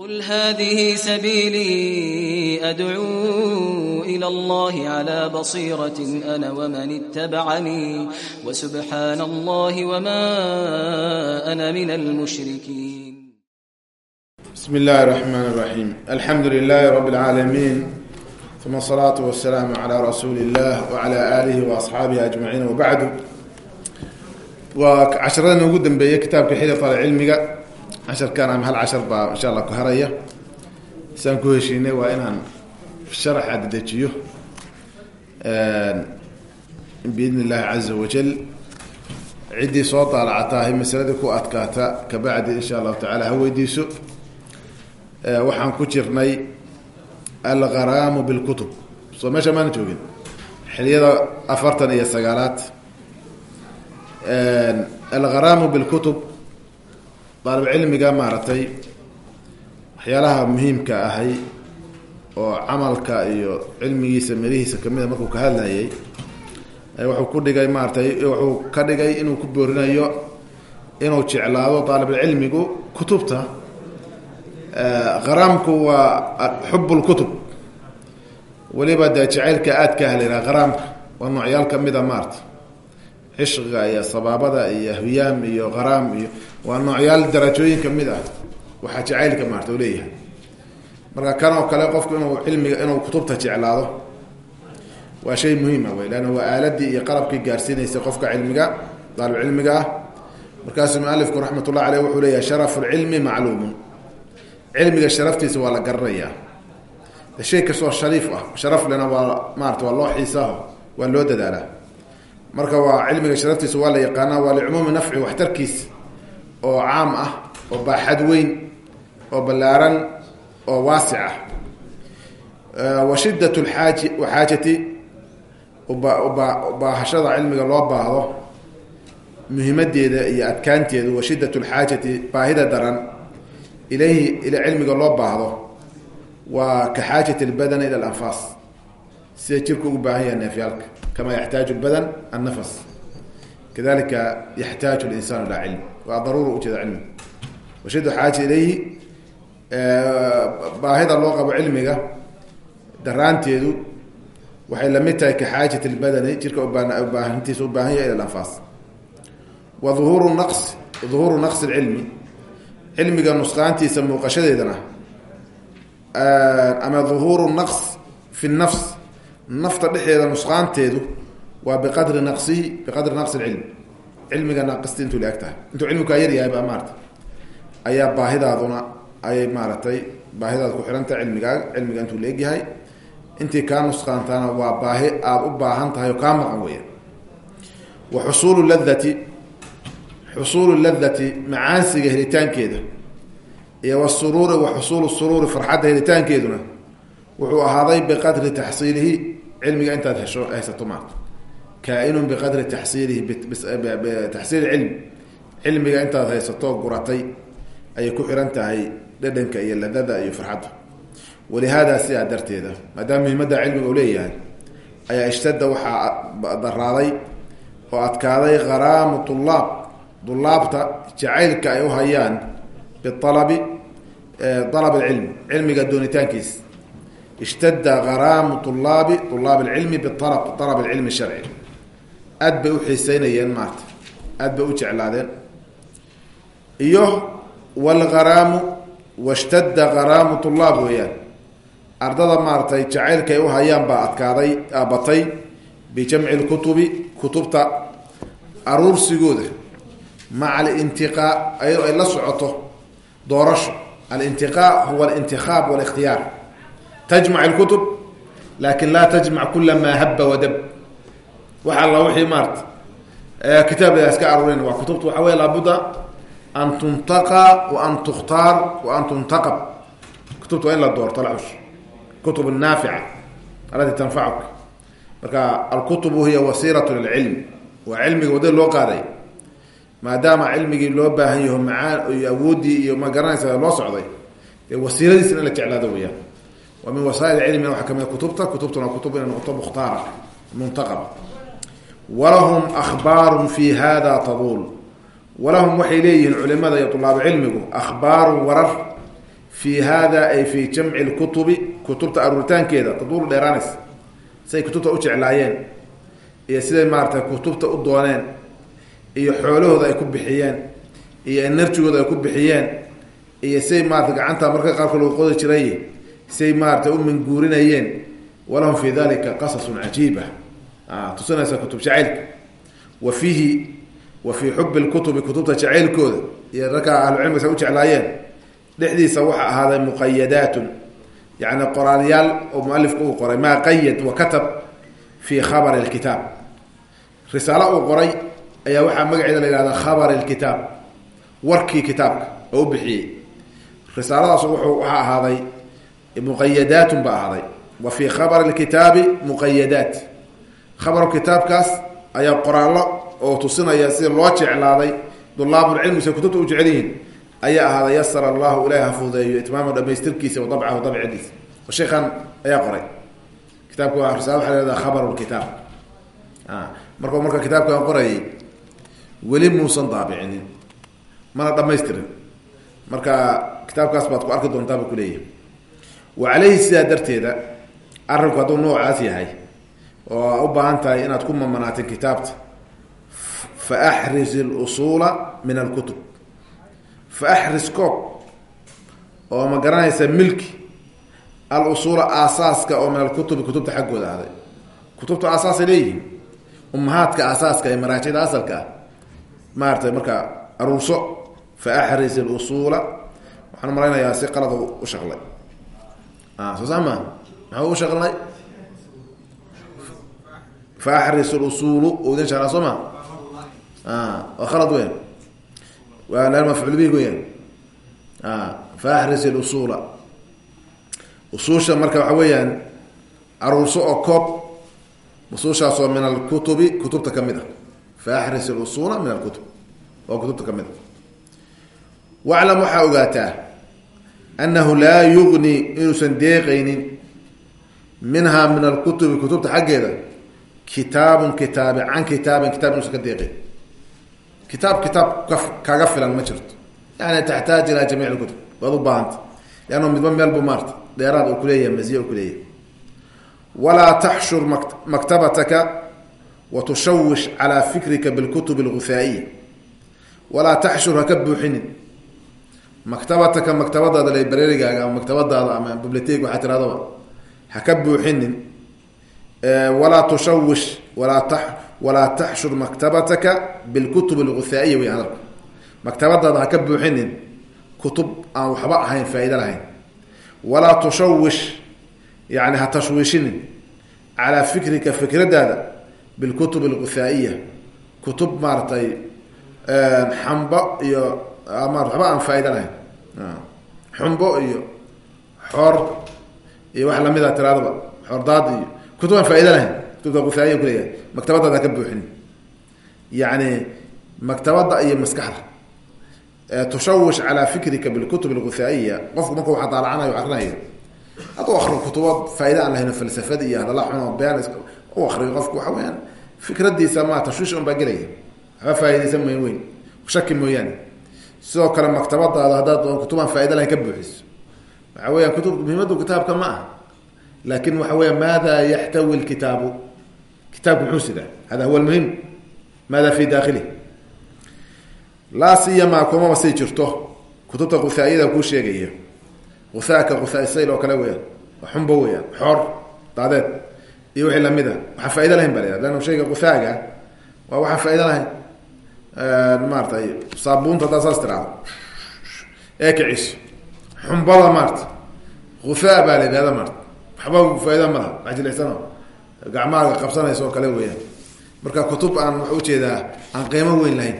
قل هذه سبيلي أدعو إلى الله على بصيرة أنا ومن اتبعني وسبحان الله وما أنا من المشركين بسم الله الرحمن الرحيم الحمد لله رب العالمين ثم الصلاة والسلام على رسول الله وعلى آله وأصحابه أجمعين وبعد وعشرنا وجودا بكتاب كتاب كحيلة العلم casharkan ama hal cashar baa insha allah ku haraya. Saan ku heshiinay waa inaan sharaxa dedejiyo biidn illahi caza wajal ciddii soo daalacataahay masaladii ku adkaata kabacdi insha allahu tacaala ha weydiiso waxaan ku jirnay algaraamu bilkutub. Soo meesha maana joogin. Xiliyada afartan iyo sagaalaad. Algaraamu bilkutub daalib cilmiga maaragtay waxyaalaha muhiimka ahay oo camalka iyo cilmigiisa merihiisa kamida markuu ka hadlayay wuxuu ku dhigay maaratay wuxuu ka dhigay inuu ku boorinayo inuu jeclaado daalibulcilmigu kutubta. Qaraamku waa xub lkutub weliba dee jacaylka aad ka haleynaa qaraamka waa noocyaal kamida maarata cishqiga iyo sabaabada iyo hwiyaam iyo qaraam iyo waa noocyaal darajooyin ka mid ah. Waxaa jacaylka maarata leeyahay. Marka kan oo kale qofku inuu cilmiga inuu kutubta jeclaado waa shay muhiima wey leanna waa aaladii iyo qalabkii gaarsiinaysa qofka cilmiga daalib cilmiga ah. Markaasuu mualifku raxmat ullah aleyh wuxuu leeyahay sharafu lcilmi macluumun. Cilmiga sharaftiisa waa la garanayaa. Shay kastoo shariif ah. Sharaf lena waa maarata waa loo xiisaaho waa loo dadaalaa. Marka waa cilmiga sharaftiisa waa la yaqaanaa waa licumuumi nafci waxtarkiisa oo caam ah oo baaxad weyn oo ballaaran oo waasic ah. Wa shidat lxaaji xaajati baahashada cilmiga loo baahdo muhimadeeda iyo adkaanteedu wa shidat lxaajati baahida daran ilayhi ila cilmiga loo baahdo waa ka xaajati lbadan ila alanfaas sida jirku ugu baahan yaha neefyaalka. Kama yaxtaaju lbadan annafas kadalika yaxtaaju linsaan ilaa cilm waa daruura ujeeda cilmiga washiddu xaaja ilayhi baahida loo qabo cilmiga daraanteedu waxay la mid tahay ka xaajati lbadani jirka ubaahintiisa ubaahan yahay ila alanfaas wa uhuuru naqs duhuuru naqsi lcilmi cilmiga nusqaantiisa muuqashadeedana ama duhuuru naqs fi nafs nafta dhexeeda nusqaanteedu waa biqadri naqsihi biqadri naqsi lcilm cilmiga naaqista intuu laeg tahay. Intuu cilmigu kaa yaryahay baa maarata ayaa baahidaaduna ayay maaratay baahidaad ku xihanta cilmigaaga cilmiga intuu laegyahay intii kaa nusqaantaana waa baahi aada u baahan tahay oo kaa maqan weya wa xusuulu ladati xusuulu ladati macaansiga helitaankeeda. Iyo wasuruuri wa xusuulu suruuri farxadda helitaankeeduna wuxuu ahaaday biqadri taxsiilihi cilmiga intaad hesho haysato maarta kaainun biqadri taxsiilihi taxsiil cilm cilmiga intaad haysato guratay ayay ku xihan tahay dhadhanka iyo ladada iyo farxadda walihaada sidaa darteeda maadaama muhimadda cilmiga uu leeyahay ayaa ishtada waxaa daraaday oo adkaaday qaraamu tulaab dulaabta jacaylka ay u hayaan bialabi alab alcilm cilmiga doonitaankiisa ishtada qaraamu ulaabi ulaab alcilmi bialab alab alcilmi sharci aad bay u xiiseynayeen maarta. Aad bay u jeclaadeen. Iyo walgaraamu washtadda qaraamu tulaab weeyaan. Ardada maaratay jacaylka ay u hayaan baa adkaaday batay bijamci lkutubi kutubta aruursigooda. Maca alintiqaa ayadoo ay la socoto doorasho. Alintiqaa huwa alintikaab walikhtiyaar. Tajmac lkutub laakin laa tajmac kula maa haba wadab wax alla wixii maarata kitaab la iska aruurin waa kutubta waxa wey laabuda an tuntaqa wa an tukhtaar wa an tuntaqab. Kutubta waa la doorto la xush. Kutub naafica alati tanfacuka marka alkutubu hiya wasiiratu lilcilm. Waa cilmiga waddada loo qaaday. Maadaama cilmigii loo baahan yaho macaan iyo iyo ma garanaysa loo socday dee wasiiladiisna in la jeclaado weyaan wa min wasaail cilmina waxaa ka mid kutubta. Kutubtuna kutub mukhtaara muntaqaba walahum ahbaarun fi hada taduul walahum waxay leeyihiin culimada iyo tulaabo cilmigu ahbaarun warar fi hada ay fi jamci lkutubi kutubta aruuritaankeeda tadulu dheeraanaysa siday kutubta u jeclaayeen iyo siday maaratay kutubta u dooneen iyo xoolahooda ay ku bixiyeen iyo enerjigooda ay ku bixiyeen iyo siday maarata gacanta marka qaarkood lagu qodi jiray siday maarata u minguurinayeen. Walahum fi dalika qasasun cajiiba tusinaysa kutub jacaylka. Wa fiihi wa fii xubi lkutubi kutubta jacaylkooda iyo ragkaa ahlucilmiga say u jeclaayeen. Dhexdiisa waxaa ahaaday muqayadaatun yani qoraalyaal oo mualifku uu qoray. Maa qayad wa katab fi khabari lkitaab risaalo uu qoray ayaa waxaa magaceeda la yihahda khabari lkitaab warkii kitaabka oo u bixiyey. Risaaladaas wuxuu waxaa ahaaday muqayadaatun ba ahaaday. Wa fii khabari lkitaabi muqayadaat khabaru kitaabkaas ayaa qoraallo oo tusinaya sida loo jeclaaday dulaabulcilmi say kutubta u jecel yihiin ayaa ahaaday yasara allahu ilahi ha itmaama dhamaystirkiisa wa dabcahu dabcidiisa. Sheekhan ayaa qoray. Kitaabka waa risaala waxa la hahda khabaru lkitaab markuu marka kitaabkan qorayay weli muusan daabicinin mana dhamaystirin marka kitaabkaas baad ku arki doontaa buu kuleeyahay wa caleyhi sidaa darteeda arrinku hadduu noocaas yahay oo u baahan tahay inaad ku mamanaatin kitaabta. Fa axris اlusuula min alkutub. Fa axris koob oo ma garanaysa milki. Alusuula aasaaska oo min alkutubi kutubta xaggooda ahday. Kutubta aasaasay leeyihiin. Umahaadka aasaaska ee maraajida asalka ah. Maaratay marka aruurso fa axris اlusuula waxaan malaynayaa si qalada u shaqlay. Soo saa maa maxaa u shaqlay faxris usuulu udin shaqlaa soo ma waa khalad weyan waa la mafcuul bih weyan faxris اlusuula usuusha marka waxa weeyaan aruurso oo koob usuushaasoo min alkutubi kutubta ka mid a faxris اlusuula min alkutub oo kutubta ka mid a waclam waxaa ogaataa annahu laa yugni inuusan deeqaynin minha min alkutubi kutubta xaggeeda kitaabun kitaabi can kitaabin kitab inuusan ka deeqayn kitaab kitaab kaga filan ma jirto. Yani taxtaaj ilaa jamiic lkutub waad u baahanta leanna midba meel bu maarta dheeraad uu kuleeyahay maziye u kuleeyahay walaa taxshur maktabataka wa tushawish calaa fikrika bilkutub alguthaa'iya walaa taxshur haka buuxinin. Maktabataka maktabadaada librarigaaga ama maktabadaada ama biblioteg waxaa tiradaba haka buuxinin walaa tushawish walaa ta walaa taxshur maktabataka bilkutub alguthaa'iya wey hadalka maktabadaada haka buuxinin kutub aan waxba ahayn faa'ido lahayn. Walaa tushawish yani ha tashwiishinin calaa fikrika fikradaada bilkutub alguthaa'iya kutub maaratay xambo iyo ma waxba aan faa'ido lahayn. Xumbo iyo xoor iyo wax lamida tiraadaba xoordaad iyo kutub aan faa'ido lahayn kutubta guthaa'iya kuleeyahay maktabadaada haka buuxinin yani maktabada iyo maskaxda tushawish calaa fikrika bilkutub alguthaa'iya qofku marka waxa daalacanayo akrinayo hadduu akriyo kutubo faaida aan lahayn falsafada iyo hadalla xun been u akriyo qofku waxa weyaan fikradiisa ma tashwiish un baa gelaya waxba faaidaysan mayn weyn shaki mooyaane sidoo kale maktabadaada haddaad kutubaan faaida lahayn ka buuxiso waxa weyaan kutub muhiimadu kitaabka ma aha laakin waxa weya maada yaxtawi lkitaabu kitaabku muxuu sidaa hada huwa lmuhim maada fi daakilih laa siyamaa kumaba say jirto kutubta guthaaiyada kuu sheegaya guhaaka guhaa sayl oo kale weyaan xumbo weyaan xoor daadeed iyo wixii la mid a waxaan faaida lahayn ba la leanna shayga guhaaga waa waxaan faaida lahayn maaratay saabuunta haddaa saas tiraado ee kiciso xumbada maarata guhaa baa la maarata waxba faaida ma laha wax jileysano gacmaaga qabsanaysa oo kale weyaan marka kutub aan waxa u jeedaa aan qiimo weyn lahayn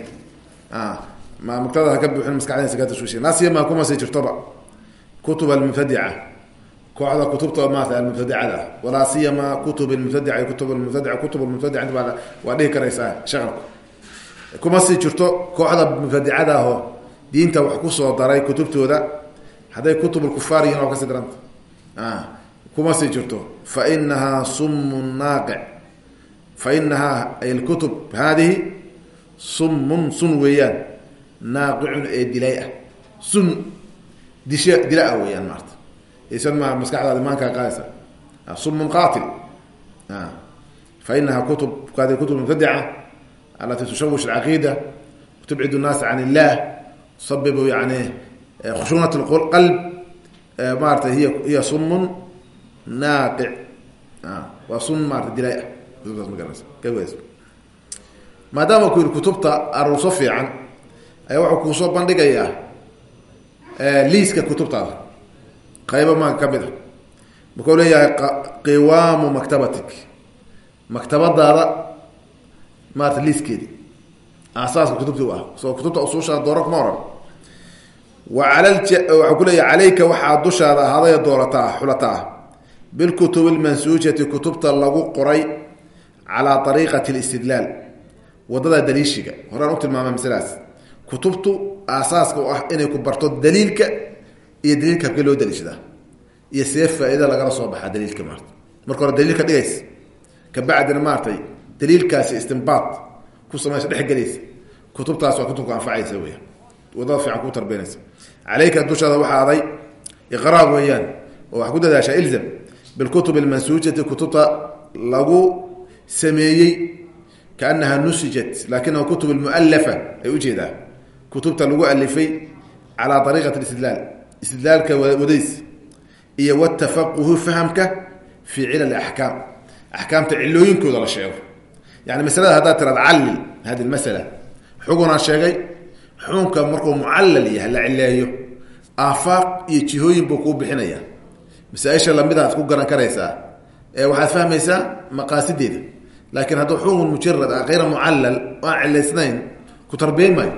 maktabada haka buuxin maskaxdaysa ka tashwiishiya naasiyama kumasay jirtoba. Kutub almubtadica kooxda kutubta maarata almubtadicada ah walaa siyama kutub lmubtadica kutub lmubtadica kutub lmubtadica inta baa waa dhihi karaysaa shaqalku kuma sii jirto kooxda mubtadicada ahoo diinta wax ku soo daray kutubtooda. Hadday kutub lkufaar yihiin waa ka sii daranta kuma sii jirto fa inahaa sumun naaqic. Fa inahaa ay lkutub haadihi sumun sun weeyaan naaqicun ee dilay ah. Sun disha dilaa weyaan maarata isan ma maskaxdaada imaankaa qaadaysa. Sumun qatil fa inaha kutub hadi kutub mubtadica alati tushawish alcaqiida tubcid الnaas can illah tusabibu yani khushuunat qalb maarata hiy hiya sumun naaqic waa sun maarata dilaa maadaama ku yihi kutubta aruurso fiican ayaa wuxuu kuusoo bandhigayaa liiska kutubtaada. Qaybo maa ka mid a markuu leeyahay qiwaamu maktabatik. Maktabadaada maarata liiskeedi. Asaaska kutubti ah. Soo kutubta usuushaada dooro kuma oran. Wa al waxau ku leeyahay calayka waxaa dushaada ahaaday doorataa xulata ah bilkutub lmansuujati kutubta lagu qoray calaa ariiqati listidlaal waddada daliishiga horaan u tilmaama masladaas kutubtu aasaaska u ah inay ku barto daliilka iyo daliilka habkee loo daliishadaa iyo see faa-ida lagala soo baxaa daliilka maarata marka hore daliilka dhigays kabacdina maaratay daliilkaasi istimbaad ku samaysa dhexgelaysa kutubtaas waa kutubka anfacaysa weya waddada fiican ku tarbiyanaysa caleyka dushaada waxaa aday iqraa weeyaan oo ilzam bilkutub almansuujati kutubta lagu sameeyey kaanaha nusijat lakinaha kutub almualafa ay u jeedaa kutubta lagu alifay calaa ariiqati istidlaal istidlaalka wadays iyo watafaquhu fahamka fii cilal axkaam axkaamta cilooyinkooda la sheego yani masalada haddaad tiraad callil hadi masala xugunaa sheegay xukunka markuu mucallal yahay la cileeyo aafaaq iyo jihooyin buu kuu bixinaya masaaisha lamidaad ku garan karaysaa waxaad fahmaysaa maqaasideeda. Laakiin hadduu xukun mujarad ah hayra mucallal aan cilaysnayn ku tarbiyan maayo.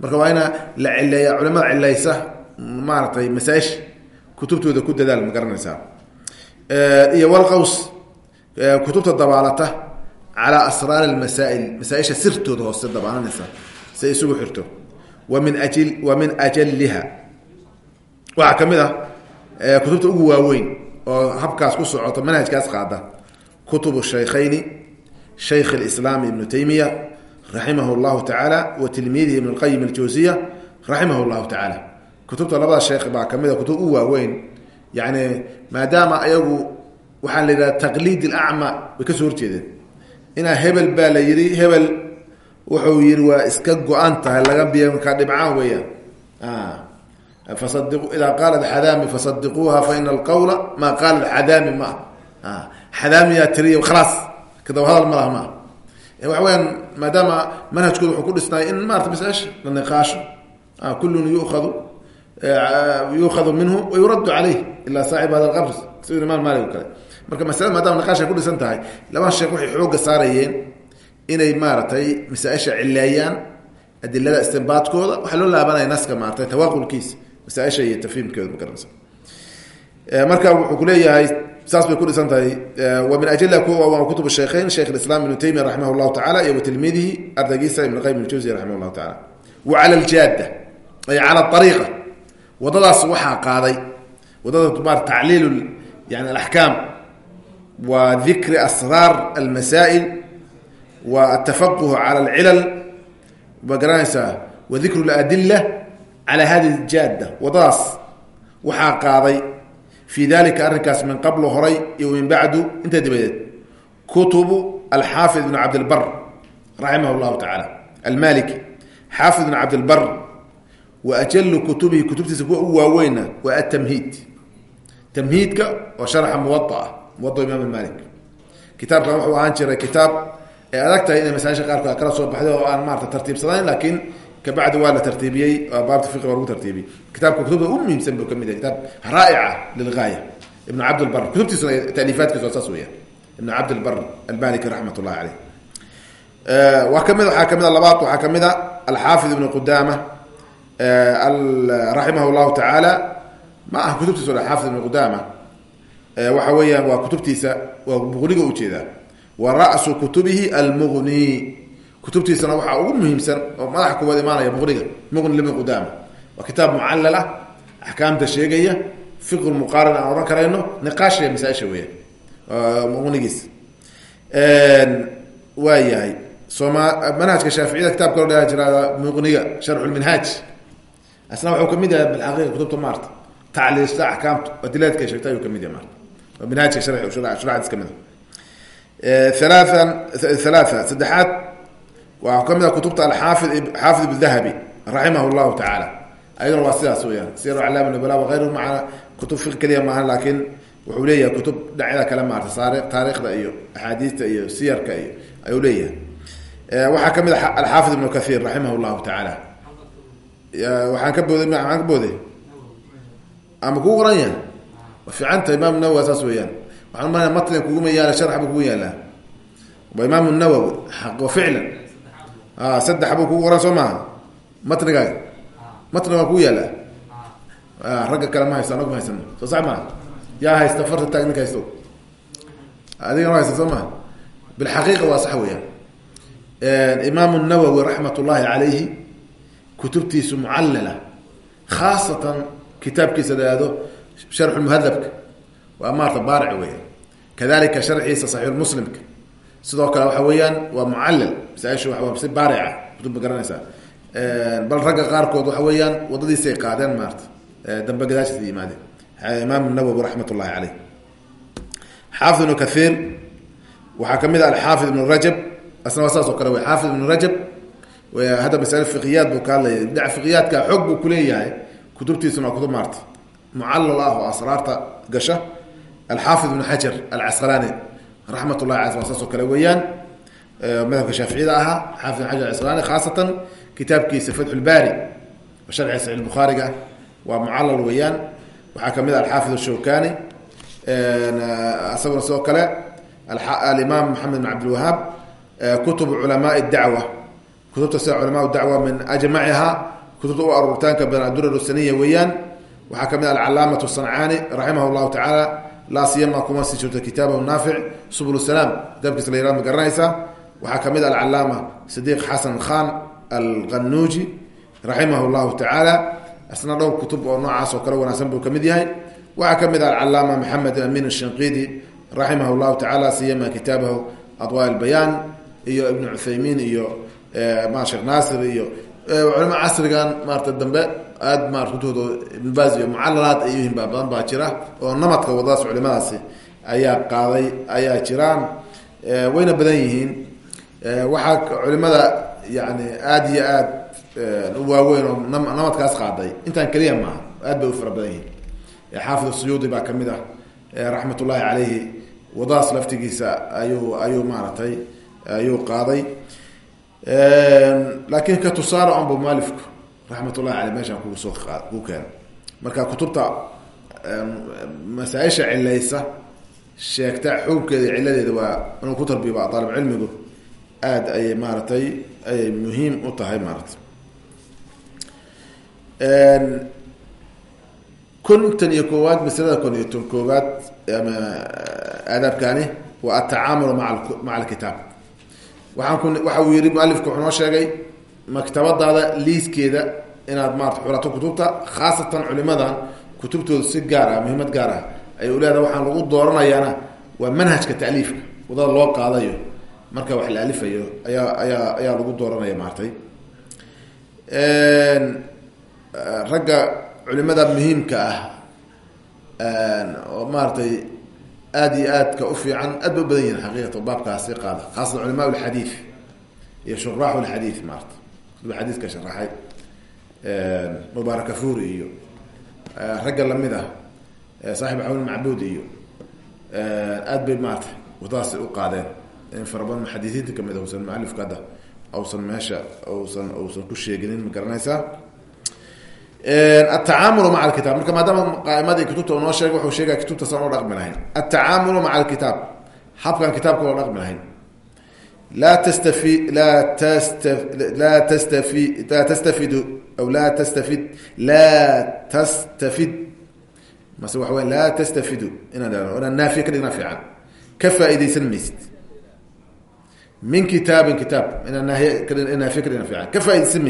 Marka waa ina la cileeya culimada cilaysa maaratay masaaisha kutubtooda ku dadaal ma garanaysaa. Iyo walqaws kutubta dabaalata calaa asraar almasaail masaaisha sirtooda hoose dabaalanaysa say isugu xirto. Wa min ajil wa min ajaliha waxaa ka mid ah kutubta ugu waaweyn oo habkaas ku socoto manhajkaas qaada kutub shaykhayni shaykh اlislaam ibnu taymiya raximah اllahu tacaala wa tilmiidihi ibn اlqayim aljawsiya raximah اllahu tacaala kutubta labada sheekh baa kamid a kutub ugu waaweyn yani maadaama ayagu waxaa la yidhaha taqliid ilacma way kasoo horjeedeen inaa hebel baa la yidhi hebel wuxuu yihi waa iska go-an tahay laga biya markaa dhibcaan weeyaan idaa qaalat xadaami fasadiquuha fa ina alqawla maa qaalat xadaami ma ah xadaamiyaa tiriya khalaas kadaba hadal ma laha ma ah waxa weyaan maadaama manhajkooda wuxuu ku dhisnay in maarata masaaisha la niqaasho kullun yukhadu yukhadu minhu wayuraddu caleyh ilaa saaxib hada alqabr sida imaam maalik o kale marka masalada maadama niqaasha ku dhisan tahay labada sheekh waxay xooga saarayeen inay maaratay masaaisha cileeyaan adilada istinbaadkooda waxaa loo laabanaya naska maaratay tawaaqulkiisa masaaisha iyo tafhiimkeoda ma garanaysa marka wuxuu kuleeyahay saas bay ku dhisan tahay wa min ajliha kuwa kutub shaykhayn shaykh islam ibnu taymiya raximah llahu tacala iyo wa tilmiidihi ardaygiisa ibn qayim aljawsi raximah llahu tacala wa cala aljaada ay cala ariiqa wadadaas waxaa qaaday waddada ma tacliil yani alaxkaam wa dikri asraar almasaa'il wa atafaquh cala alcilal ma garanaysaa wa dikru ladila cala hadi jaada wadadaas waxaa qaaday fi dalika arrinkaas min qablu horay iyo min bacdu inta dabadeed kutubu alxaafid ibn cabdilbar raximah llahu tacaala almaliki xaafid ibn cabdilbar wa ajalu kutubihi kutubtiisa kuwa u waaweyna waa atamhiid tamhiidka oo sharxa muwaaa muwaa imaam malik kitaabkan wuxuu ahaan jiray kitaab ee adag tahay inay masaaisha qaarkood kala soo baxday oo aan maarata tartiibsanayn laakiin kabacdi waa la tartiibiyey baabta fiqi waa lagu tartiibiyey kitaabka kutubta u muhiimsan buu ka mid yahay kitaab raa'ica lilgaaya ibnu cabdilbar kutubtiisuna taaliifaadkiisa saas weeyaan ibnu cabdilbar almaliki raxmat ullahi caleyh waa ka mid waxaa ka mid a labaad waxaa ka mid a alxaafid ibnu qudaama raximah llahu tacaala ma aha kutubtiisa o xaafid ibnu qudaama waxa weeyaan waa kutubtiisa waa muqniga u jeedaa wa ra'su kutubihi almuqni kutubtiisana waxaa ugu muhiimsan oo madaxa kuwaad imaanaya muqniga muqni libni qudaama. Waa kitaab mucallal ah axkaamta sheegaya fiqu muqaarin aan odhan karayno niqaashiya masaaisha weeyaan muqnigiisa waa yahay soma manhajka shaaficiyada kitabka loo dhaa jira muqniga sharxu lminhaaj asna wuxuu ka mid yahay bilxaqiiqa kutubta maarta. Tacliista axkaamta adilaadka sheegta ayuu ka mid yahay maarta. Oo minhaajka sharci shuracdiis ka mid a halaathan halaatha saddexaad waxaa ka mid ah kutubta alxaafid xaafid ibn dahabi raximah llahu tacaala ayaduna waa sidaas weyaan sir aclaam nubala wayru maca kutub fiq keliya maaha laakiin wuxuu leeyahay kutub dhinacyada kale maarta saari taariikhda iyo axaadiista iyo siyarka iyo ayuu leeyahay. Waxaa ka mid a alxaafid ibnu kahiir raximah llahu tacaala waxaan ka booday maxaan ka booday? Ama kugu qoran yahay? Wa fiicanta imaam nawowi saas ficlan saddex buu kugu qoran soo maaha? Matnigaaga matniga waa kugu yaalla ragga kale ma haysto anagu ma soo sax maa yaa haysta farta taag ninka haysto. Adigana haysta soo maha bilxaqiiqa waa sax weeyaan. Imaam nawowi raxmat ullahi calayhi kutubtiisu mucallala khaasatan kitaabkiisa la ihahdo sharxu muhadabka. Waa maarta baaric weeyaan. Kadalika sharxiisa saxiixulmuslimka sidoo kale waxa weeyaan waa mucallal masaaisha waa si baarica kutub ma garanaysaa. Bal ragga qaarkood waxa weeyaan wadadiisay qaadeen maarta dambe gadaashiisa yimaadeen. Imaam nawowi raxmat ullahi caleyh xaafid ibnu kathiir waxaa ka mid ah alxaafid ibnu rajab asna waa saas oo kale wey xaafid ibnu rajab hadda masale fiqiyaad buu ka hadlaya dhinaca fiqiyaadka xoog buu kuleeyahay kutubtiisuna waa kutub maarta. Mucallal ah oo asraarta gasha. Alxaafid ibnu xajar alcasqalaani raxmat ullahi caley waa saas oo kale weeyaan madhabka shaaficiyada ahaa xaafid xajar alcasqalaani khaasatan kitaabkiisa fatxu lbaari oo sharci saxiix bukhaariga waa mucallal weeyaan. Waxaa ka mid ah alxaafid ashawkani isaguna sidoo kale alimaam maxamed bin cabdilwahaab kutub culamaai dacwa. Kutubta sida culama dacwa min ajmaciha kutubta u aruuritaanka banadurar saniya weeyaan. Waxaa ka mid ah alcalaamatu sancaani raximah llahu tacaala laa siyama kuma sii jirto kitaabahu naafic subul salaam kitaabkiisa la yara ma garanaysa. Waxaa ka mid ah alcalaama sidiiq xasan khan alqanuuji raximah llahu tacaala isna kutub oo noocaas oo kale wanaagsan buu ka mid yahay. Waxaa ka mid ah alcalaama maxamed amin ashinqidi raximah llahu tacaala siyama kitaabahu adwa lbayaan iyo ibnu cuthaymiin iyo ma sheekh naasir iyo culama casrigan maarata dambe aad maarata kutubooda ibn baaz iyo mucalalaad ay badan baa jira oo namadka wadadaas culimadaasi ayaa qaaday ayaa jiraan. Wayna badan yihiin. Waxaa culimada yani aada iyo aad waaweyn oo namadkaas qaaday. Intaan keliya maaha aad bay u fara badan yihiin. Xaafid suyuudi baa ka mid ah. Raxmat ullahi caleyhi wadadaas laftigiisa ayuu ayuu maaratay ayuu qaaday laakin ka tusaale onbu mualifku raxmat ullahi aley meeshaan kugu soo ku keeno marka kutubta masaa-isha cilaysa sheegta xukunkeeda ciladeeda waa inuu ku tarbiiba aalib cilmigu aada ayay maaratay ayay muhiim u tahay maaratay kontan iyo koowaad maslada kon iyo ton koowaad ama aadaabkani waa atacaamulu maa maca alkitaab waxa uu yihi mualifka wuxuu noo sheegay maktabadaada liiskeeda inaad maarata xulato kutubta khaasatan culimadan kutubtooda si gaar ah muhiimad gaar ah ay u leedahay waxaan lagu dooranayaana waa manhajka taaliifka waddada loo qaadayo marka wax la alifayo ayaa ayaa ayaa lagu dooranaya maartay ragga culimada muhiimka ah oo maaratay aada iyo aadka u fiican aad ba badan yihiin xaqiiqata baabkaasi qaada khaasatan culamaa lxadiid iyo shuraax lxadiid maarata kutuba xadiidka sharaxay mubaarakafuri iyo ragga la mid ah saaxib xawl macbuud iyo aad bay maarata wadadaasi u qaadeen. In fara badan muxadisiinta ka mid a usan mualifka hadda ausan meesha usan usan ku sheeginin ma garanaysaa atacaamulu maca alkitaab. Marka maadaama qaaimadii kutubta noo sheegay wuxuu sheegaya kutubta san loo dhaqmi lahayn. Atacaamulu maca alkitaab. Habkan kitaabka loo dhaqmi lahayn. Laa tastafi laa tasta laa tastafi laa tastafidu aw laa tastafid laa tastafid. Mase waxa wey laa tastafidu. Inaan inaan naafiya ka dhigna fiican. Ka faaidaysan maysid. Min kitaabin kitaab. Inaan naahiy naafiya ka dhigna fiican. Ka faaidaysan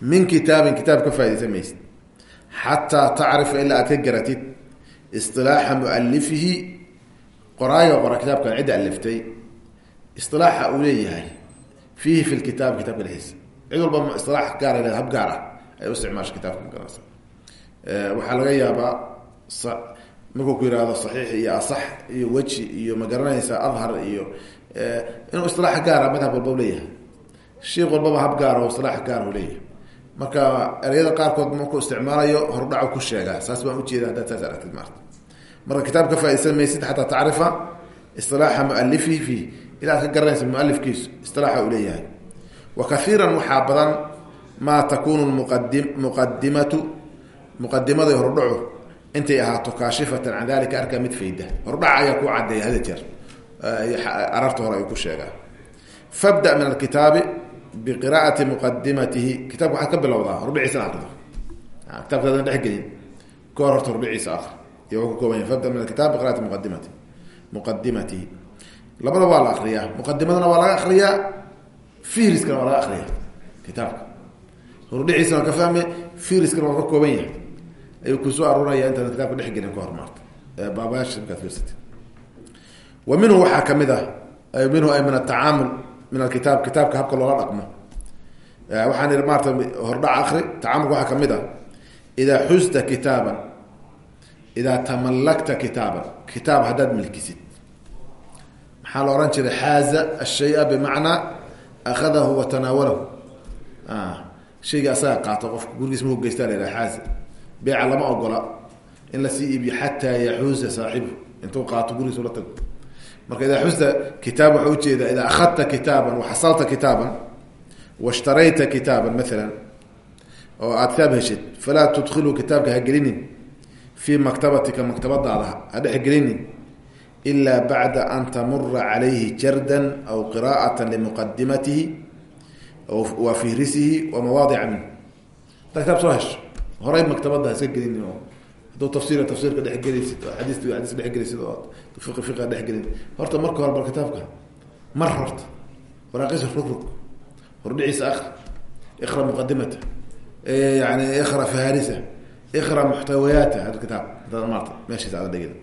min kitaabin kitaab ka faa'idaysan maysid xataa tacrifa ilaa aad ka garatid isilaaxa mualifihi qoraaga qora kitaabkan cidda aliftay isilaaxa uu leeyahay fiihi fi lkitaab kitaabka dhexdiisa cid walba isilaax gaara le hab gaar ah ay u isticmaasho kitaabka magaranaysa waxaa laga yaabaa markuu ku yihahdo saxiix iyo asax iyo weji iyo magaranaysa adhar iyo inuu isilaax gaara madhab walba leeyahay sheikh walbaba hab gaara o isilaax gaar leeyahay marka ereyada qaarkood markuu isticmaalayo hordhaco ku sheegaa. Saas baan ujeeda haddaad saas aragtid maarta. Marka kitaab ka faaisan maysid xataa tacrifa isilaaxa mualifihi fiih ilaa ka garanaysa mualifkiisu isilaaxa uu leeyahay. Wa kaiiran waxaa badan maa takunu muqadi muqadimatu muqadimada hordhacu intay ahaato kaashifatan can dalika arkaa mid fayda. Hordhac ayaa ku cadeeya hada jeer. Ararta hore ay ku sheegaa. Fabda min alkitaabi biqira'ati muqadimatihi kitabka waxaad ka bilowdaa hordhiciisana akrido kitabkaadan dhexgelin ka hor horta hordhiciisa akri iyo ka kooban yahay fabda min alkitab biqira'ati muqadimati muqadimatihi labada waa la akriyaa muqadimadana waa laga akriyaa fihriskana waa laga akriyaa kitaabka. Hordhiciisana waa ka fahmay fihriskana waa ka kooban yahay. Ayuu ku soo aruuraya intaad kitaabka dhexgelin ka hormaarta baabayaasha markaad fiirsatid. Wa minhu waxaa ah min alkitaab kitaabka habka loola dhaqmo. Waxaan ihi maarata hordhac akri tacaamulka waxaa ka mid ah idaa xusta kitaaban idaa tamallakta kitaaban kitaab haddaad milkisid. Maxaa la ohan jiray? Xaaza ashaya bimacnaa akhadahu wa tanaawalahu. Shayga asaga qaato qofka gurigiis ma hogeysta la yhaha xaaza beeca lama ogola in la sii iibiyo xataa yaxuuza saaxibu intuu qaato gurigiis ula tago marka idaa xusta kitaab waxaa ujeeda idaa akhadta kitaaban waxasalta kitaaban washtarayta kitaaban maalan oo aada kitaab heshid falaa tudkhilu kitaabka ha gelinin fii maktabatika maktabadaada ha dhexgelinin ilaa bacda an tamura calayhi jardan aw qiraa'ata limuqadimatihi wa fihrisihi wa mawaadica minh haddaa kitaab soo hesho horay maktabada ha iska gelinin tafsiir tafsiirka dhexgelaysid oo xadiis xadiis dhexgelaysid oo fiqiga dhexgelin horta marka hore bal kitaabka mar horta waraaqisa rugrug hordhiciisa akri ikra muqadimata yani ikra faharisa ikra muxtawayaata kitaab ada dhegeda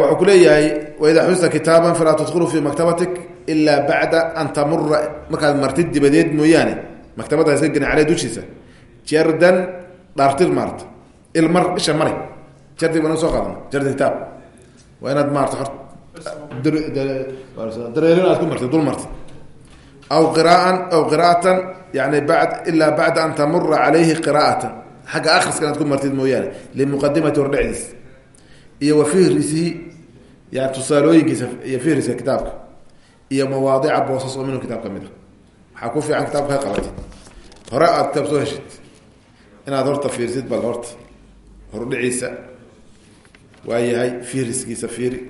wuxuu ku leeyahay waidaa xusta kitaaban falaa tudkhulu fi maktabatik ilaa bacda an tamura markaad martid dibadeed mooyaane maktabada iska gelin caleh dushiisa jardan dhaartir maarta ilmar isha mari. Jardi bana soo qaadana jardi kitaab waa inaad maarta or dareerin aad ku martid dul martid aw qiraaan aw qiraatan yani bad ilaa bacda an tamura calayhi qiraa'atan xagga akriska inaad ku martid mooyaane limuqadimati hordhecdiis iyo wa fihrisihi yani tusaalooyinkiisa iyo fihriska kitaabka. Iyo mawaadica boosas oo minhu kitaab ka mid a waxaa ku fiican kitaabka ka qabatid. Hore aad kitaab soo heshid. Inaad horta fiirsid hordhiciisa. Waayahay fihriskiisa fiiri.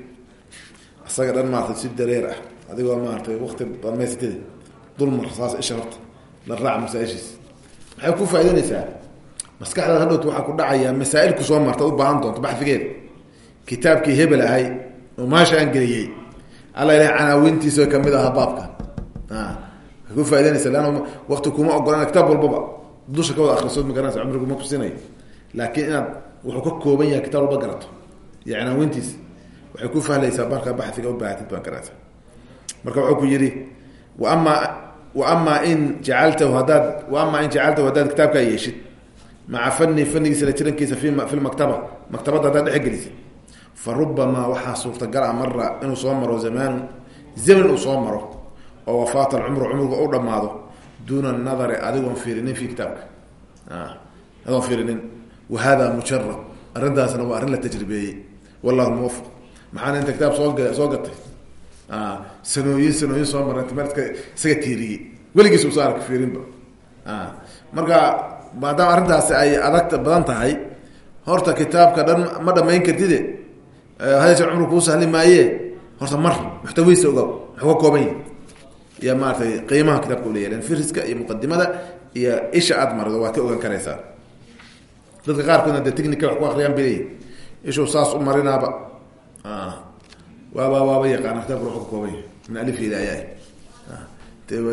Isaga dhan maarata si dareer ah. Adigoo maaratay wakti dhamaystid dulmar saas isha horta la raac masaaishiisa maxay ku faa'idanaysaa maskaxdaad hadhowt waxaa ku dhacayaa masaa-ilku soo marta u baahan doonto baxfigeed kitaabkii hebel ahay oo maasha aan geliyey alla ilahay canaawintiisa ka mid ahaa baabka. Waxay ku faa'idanaysaa leanna wakti kuma ogolaan kitaab walbaba dusha ka wada akrisood ma garanaysa cumrigu ma tusinayo. Laakiin inaad wuxuu ka kooban yahay kitaab walba garato. Iyo canaawintiisa waxay ku fahlaysaa marka baxiga ubaahatid baan garanaysa marka wuxuu ku yihi waama waama in jacaltahu haddaad waama in jacaltahu haddaad kitaabkaa yeeshid maca fani fanigiisa la jirankiisa fi fi lmaktaba maktabadda haddaad dhexgelisid fa rubamaa waxaa suurtagal a mara inuu soo maro zamaanu zaman uu soo maro oo wafaata alcumru cumriga u dhamaado duuna nadari adigoon fiirinin fi kitaabka. Adoon fiirinin wa hada mujarad arrintaasna waa arrin la tajribeeyey wallahu muwafaq maxaana inta kitaab soo soo gatay sanooyin sanooyin soo mara inta meelka isaga tiiriyey weligiis usa arka fiirinba marka maadaama arrintaasi ay adagta badan tahay horta kitaabka dhan ma dhamayn kartide hadaysa cumru kuu sahli maaye horta mar muxtawiisa oga muxuu ka kooban yahy iyo maaratay qiimaha kitaabka u leyahy lan firiska iyo muqadimada iyo isha aad marido waad ka ogaan karaysaa dadka qaarkoodna dee technica wax ku akriyaan bay leeyihiin ishuu saas u marinaaba. Waaba waaba yaqaana kitaabka wuxuu ka kooban yahay min alif ila ayaa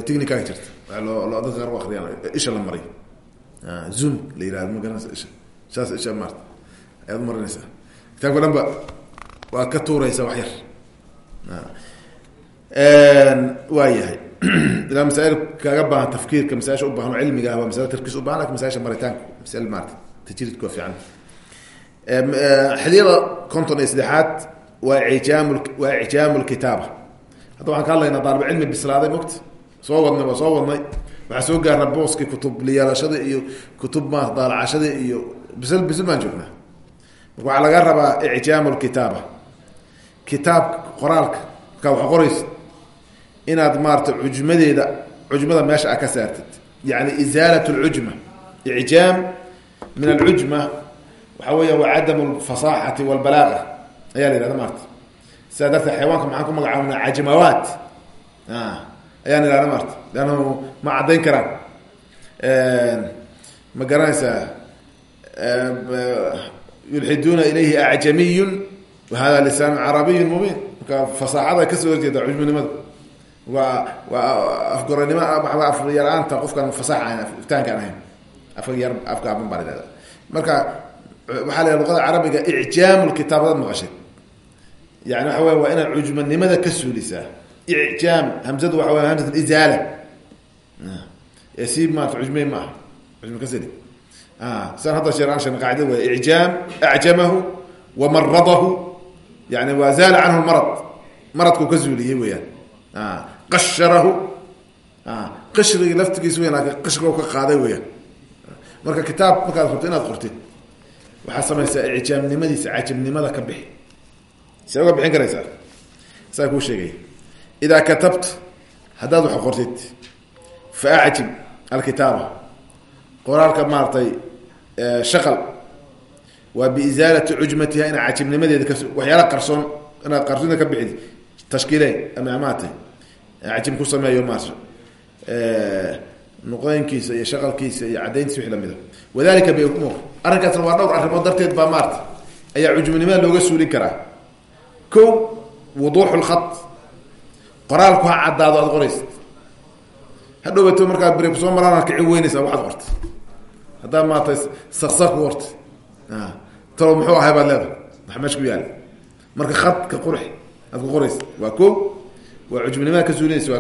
technica jirta. Waa loo loo dadka qaar ku akriyaan isha la mariyo zoom la garanaysa isha. Saas isha maarta ayaad umarinaysaa kitaabka dhan ba waa ka tuuraysa wax yar. Waa yahay. Ilaa masaa'il kaaga baahan tafkiirka masaisha u baahan oo cilmiga ah waa masale tarkiis u baahan laakiin masaisha maritaanku masale fiican xiliyada konton iyo saddexaad waa ijaam waa icjaamu lkitaaba hadda waxaan ka hadlaynaa daalib cilmi bislaaday mogta soo wadnay waa soo wadnay waxaa soo gaarna booskii kutub liyaarashada iyo kutub maata daalacashada iyo bisl bisil baan joognaa marka waxaa laga rabaa icjaamu lkitaaba kitaabka qoraalka markaa wax qoraysa inaad maarata cujmadeeda cujmada meesha a ka saartid yani icjaam min alcujma waxa weya waa cadam lfasaxati walbalaaga. Ayaa la yihahda maarta. Sidaa darteed xayawaanka maxaan ku magacaabna cajmawaat ayaan ihahda maarta. Leannahu ma caddayn karaan. Ma garanaysaa yulxiduuna ilayhi acjamiyun wahada lisaan carabiy mubiin. Marka fasaaxada ka soo horjeeda cujminimada waa waa afgoranimo afyaraanta qofkaan fasax ahayn iftaankaan ahayn marka waxaa la luqada carabiga icjaam lkitaab adaad maqashay yani waxa wey waa inaad cujmanimada ka suulisaa. Ijaam hamzadu waxa wey hamzat izaala. Si maarata cujmey ma aha. Cujme kasidi san hadda sheer aan sheegna qaacida wey ijaam acjamahu wa maradahu yani waa zaala canhu marad. Maradkuu ka zuuliyey weyaan qasharahu. Qashrigi laftigiis weyan laakin qashrigo ka qaaday weyaan marka kitaab markaad rabto inaad qortid waxaad samaysaa icjaamnimadiisa cajabnimada ka bixi. See uga bixin karaysaa? Saa kuu sheegay. Idaa katabta haddaad wax qortid fa acjib alkitaaba. Qoraalka maaratay shaqal. Waa biisaalati cujmatiha inaad cajibnimadeeda ka waxyaala qarsoon inaad qarsoonda ka bixid tashkiile ama amaatay. Cajib ku sameeyo maarta nuqeynkiisa iyo shaqalkiisa iyo cadayntiisa wixii lamida wadalika biumuur arrinkaasna waa dhowr arrimood darteed baa maarta ayaa cujminimada looga suulin karaa. Ko wuduuxu lkhat qoraalku ha caddaado aada qoraysa hadhowbato markaad bere soo maraan kici weynaysaa waxaad qorta haddaa maarata saksak ku qorta talo muxuu ahay baad leedahay? Wax meesha ku yaalla marka khadka qurx aad ku qoraysa waa ko waa cujminimada ka suulinaysa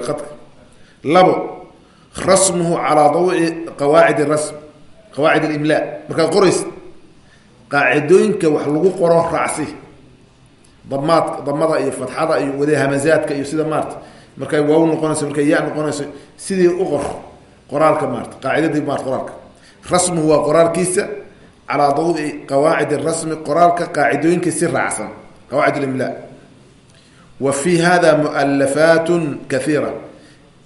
rasmuhu calaa dawi qawaacid rasm qawaacid alimla. Markaad qoraysa qaacidooyinka wax lagu qoro raacsi. Damaad damada iyo fatxada iyo wade hamazaadka iyo sida maarata markay waaw noqonayso markay ya noqonayso sidii u qor qoraalka maarata qaacidadii maarata qoraalka. Rasmuhu waa qoraalkiisa calaa dawi qawaacid rasmi qoraalka qaacidooyinka si raacsan. Qawaacid alimla wa fi hada mualafaat kaiira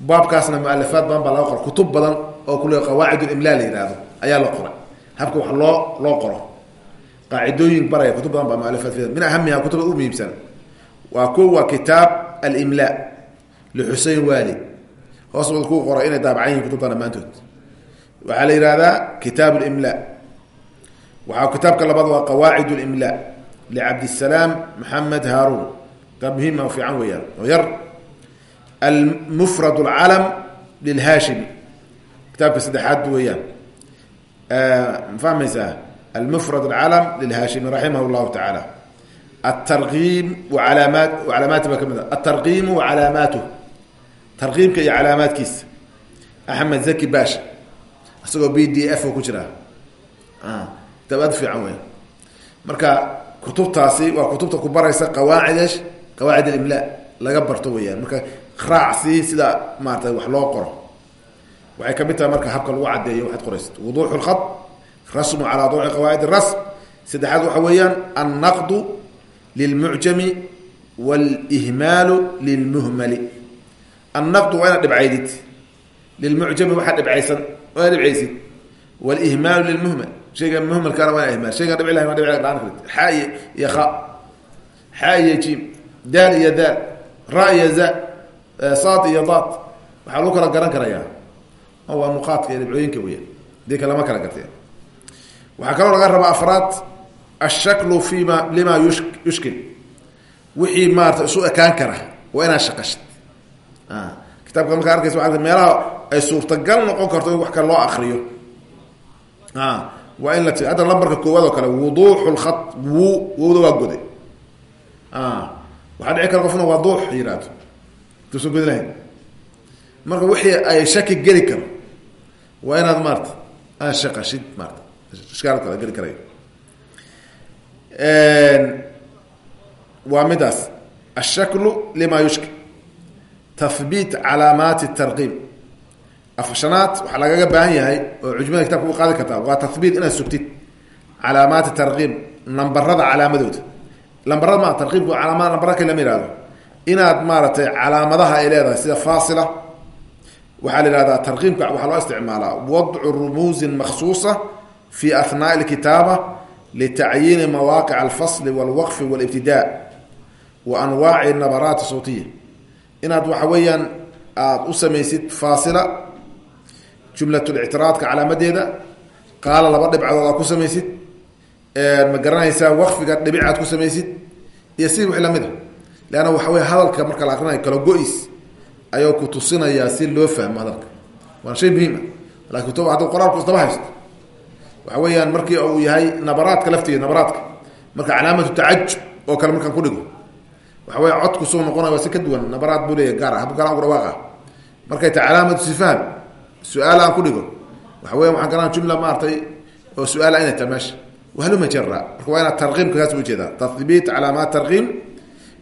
baabkaasna mualafaat badan baa laga qora kutub badan oo kule qawaacid limla la yihahdo ayaa la qoray. Habka wax loo loo qoro. Qaacidooyin baraya kutub badan baa mualafaat min ahamiha kutuba u muhiimsan. Waa ko waa kitaab alimla lixusein wali hoos ku qoray inay daabacan yihiin kutubtan dhammaantood waxaa la yihahdaa kitaab limla waxaa kitaabka labaad waa qawaacid limla licabdisalaam maxamed haarun kitaab muhiima fiican weeyaan oo yar almufrad alcalam lilhaashimi kitaabka saddexaad weeyaan ma fahmaysaa almufrad alcalam lilhaashimi raximah llahu tacaala altarqiim wacalaamaat calaamaati baa ka mid a altarqiimu wacalaamaatuh tarqiimka iyo calaamaadkiisa axmed zaki basha isagoo b d f ku jiraa kitaab aad fiican weya marka kutubtaasi waa kutubta ku baraysa qawaacid qawaacid laga barto weyaan raacsi sida maarata wax loo qoro. Waxay ka mid tahay marka habka lagu cadeeyo waxaad qoraysa wuduuxu lkhat rasmu calaa dawci qawaacid rasm saddexaad waxa weeyaan annaqdu lilmucjami wlihmaalu lilmuhmali. Annaqdu waa inaad dhibcaydid lilmucjami waxaa dhibcaysan waa dhibcaysid. Wlihmaalu lilmuhmal. Shayga muhmalkaana waa ihmaal shaygan dhibci lahayn waa dhibci dhaan iyo kha xaa iyo jiim. Daal iyo daal. Ra iyo za saad iyo daad waxaa lagu kala garan karayaa. Waa nuqaadka iyo dhibcooyinka weya dii ka lama kala gartee waxaa kaloo laga rabaa afraad ashaklu fima lima yush yushkil. Wixii maarata isu ekaan kara waa inaad shaqashid. Kitaabka markaa arkaysa waa meelaha ay suurtagal noqon karto in wax kale loo akriyo waa in la ti hadda lambarka koowaad oo kale wuduuxu lkhat wu wowda waa goday waxaa dhici kara qofna waduux tuusan godi lahayn marka wixii ay shaki geli karo waa inaad maarata aad shaqashid maarata ishkaalkooda geli karayo. Waa midaas. Ashaklu lima yushki. Tahbiit calaamaati tarqiib. Afshanaad waxaa lagaga baahan yahay oo cujmada kitabka u qaadi kartaa waa tahbiit inaad sugtid. Calaamaati tarqiib nambarada calaamadooda. Lambarada ma tarqiibku calaamada lambara kale lama yihahdo inaad maaratay calaamadaha ay leedahay sida faasila waxaa la yihahdaa tarqiibka waxaa loo isticmaalaa wadcu rumuusin maksuusa fi ahnaai lkitaaba litacyiini mawaaqic alfasli walwaqfi walibtidaa wa anwaaci nabaraati sawtiya inaad waxa weeyaan aada u samaysid faasila jumlatlictiraadka calaamadeeda qaala laba dhibcadood aad ku samaysid ma garanaysaa waqfiga dhibic aad ku samaysid iyo sidii wixii la mid a leanna waxa wey hadalka marka la akrinayo kala go-is ayuu ku tusinayaa si loo fahmo hadalka. Waana shay muhiim ah. Lakin kutub hadduu qoraalku isdaba haysto. Waxa weeyaan markii uu yahay nabaraadka laftigeeda nabaraadka marka calaamatu tacajub oo kale markaan kudhigo waxa weya codku soo noqonaya waa si ka duwan nabaraad buu leeyahy gaar ah hadduu galaan ku dhawaaqa markay tahay calaamatu sifaham su'aal aan ku dhigo. Waxa weya waxaan garan jumla maaragtay oo su'aala inay tahay meesha. Wahluma jara marka waa inaad tarqiimka kaas u jeedaa tarqiim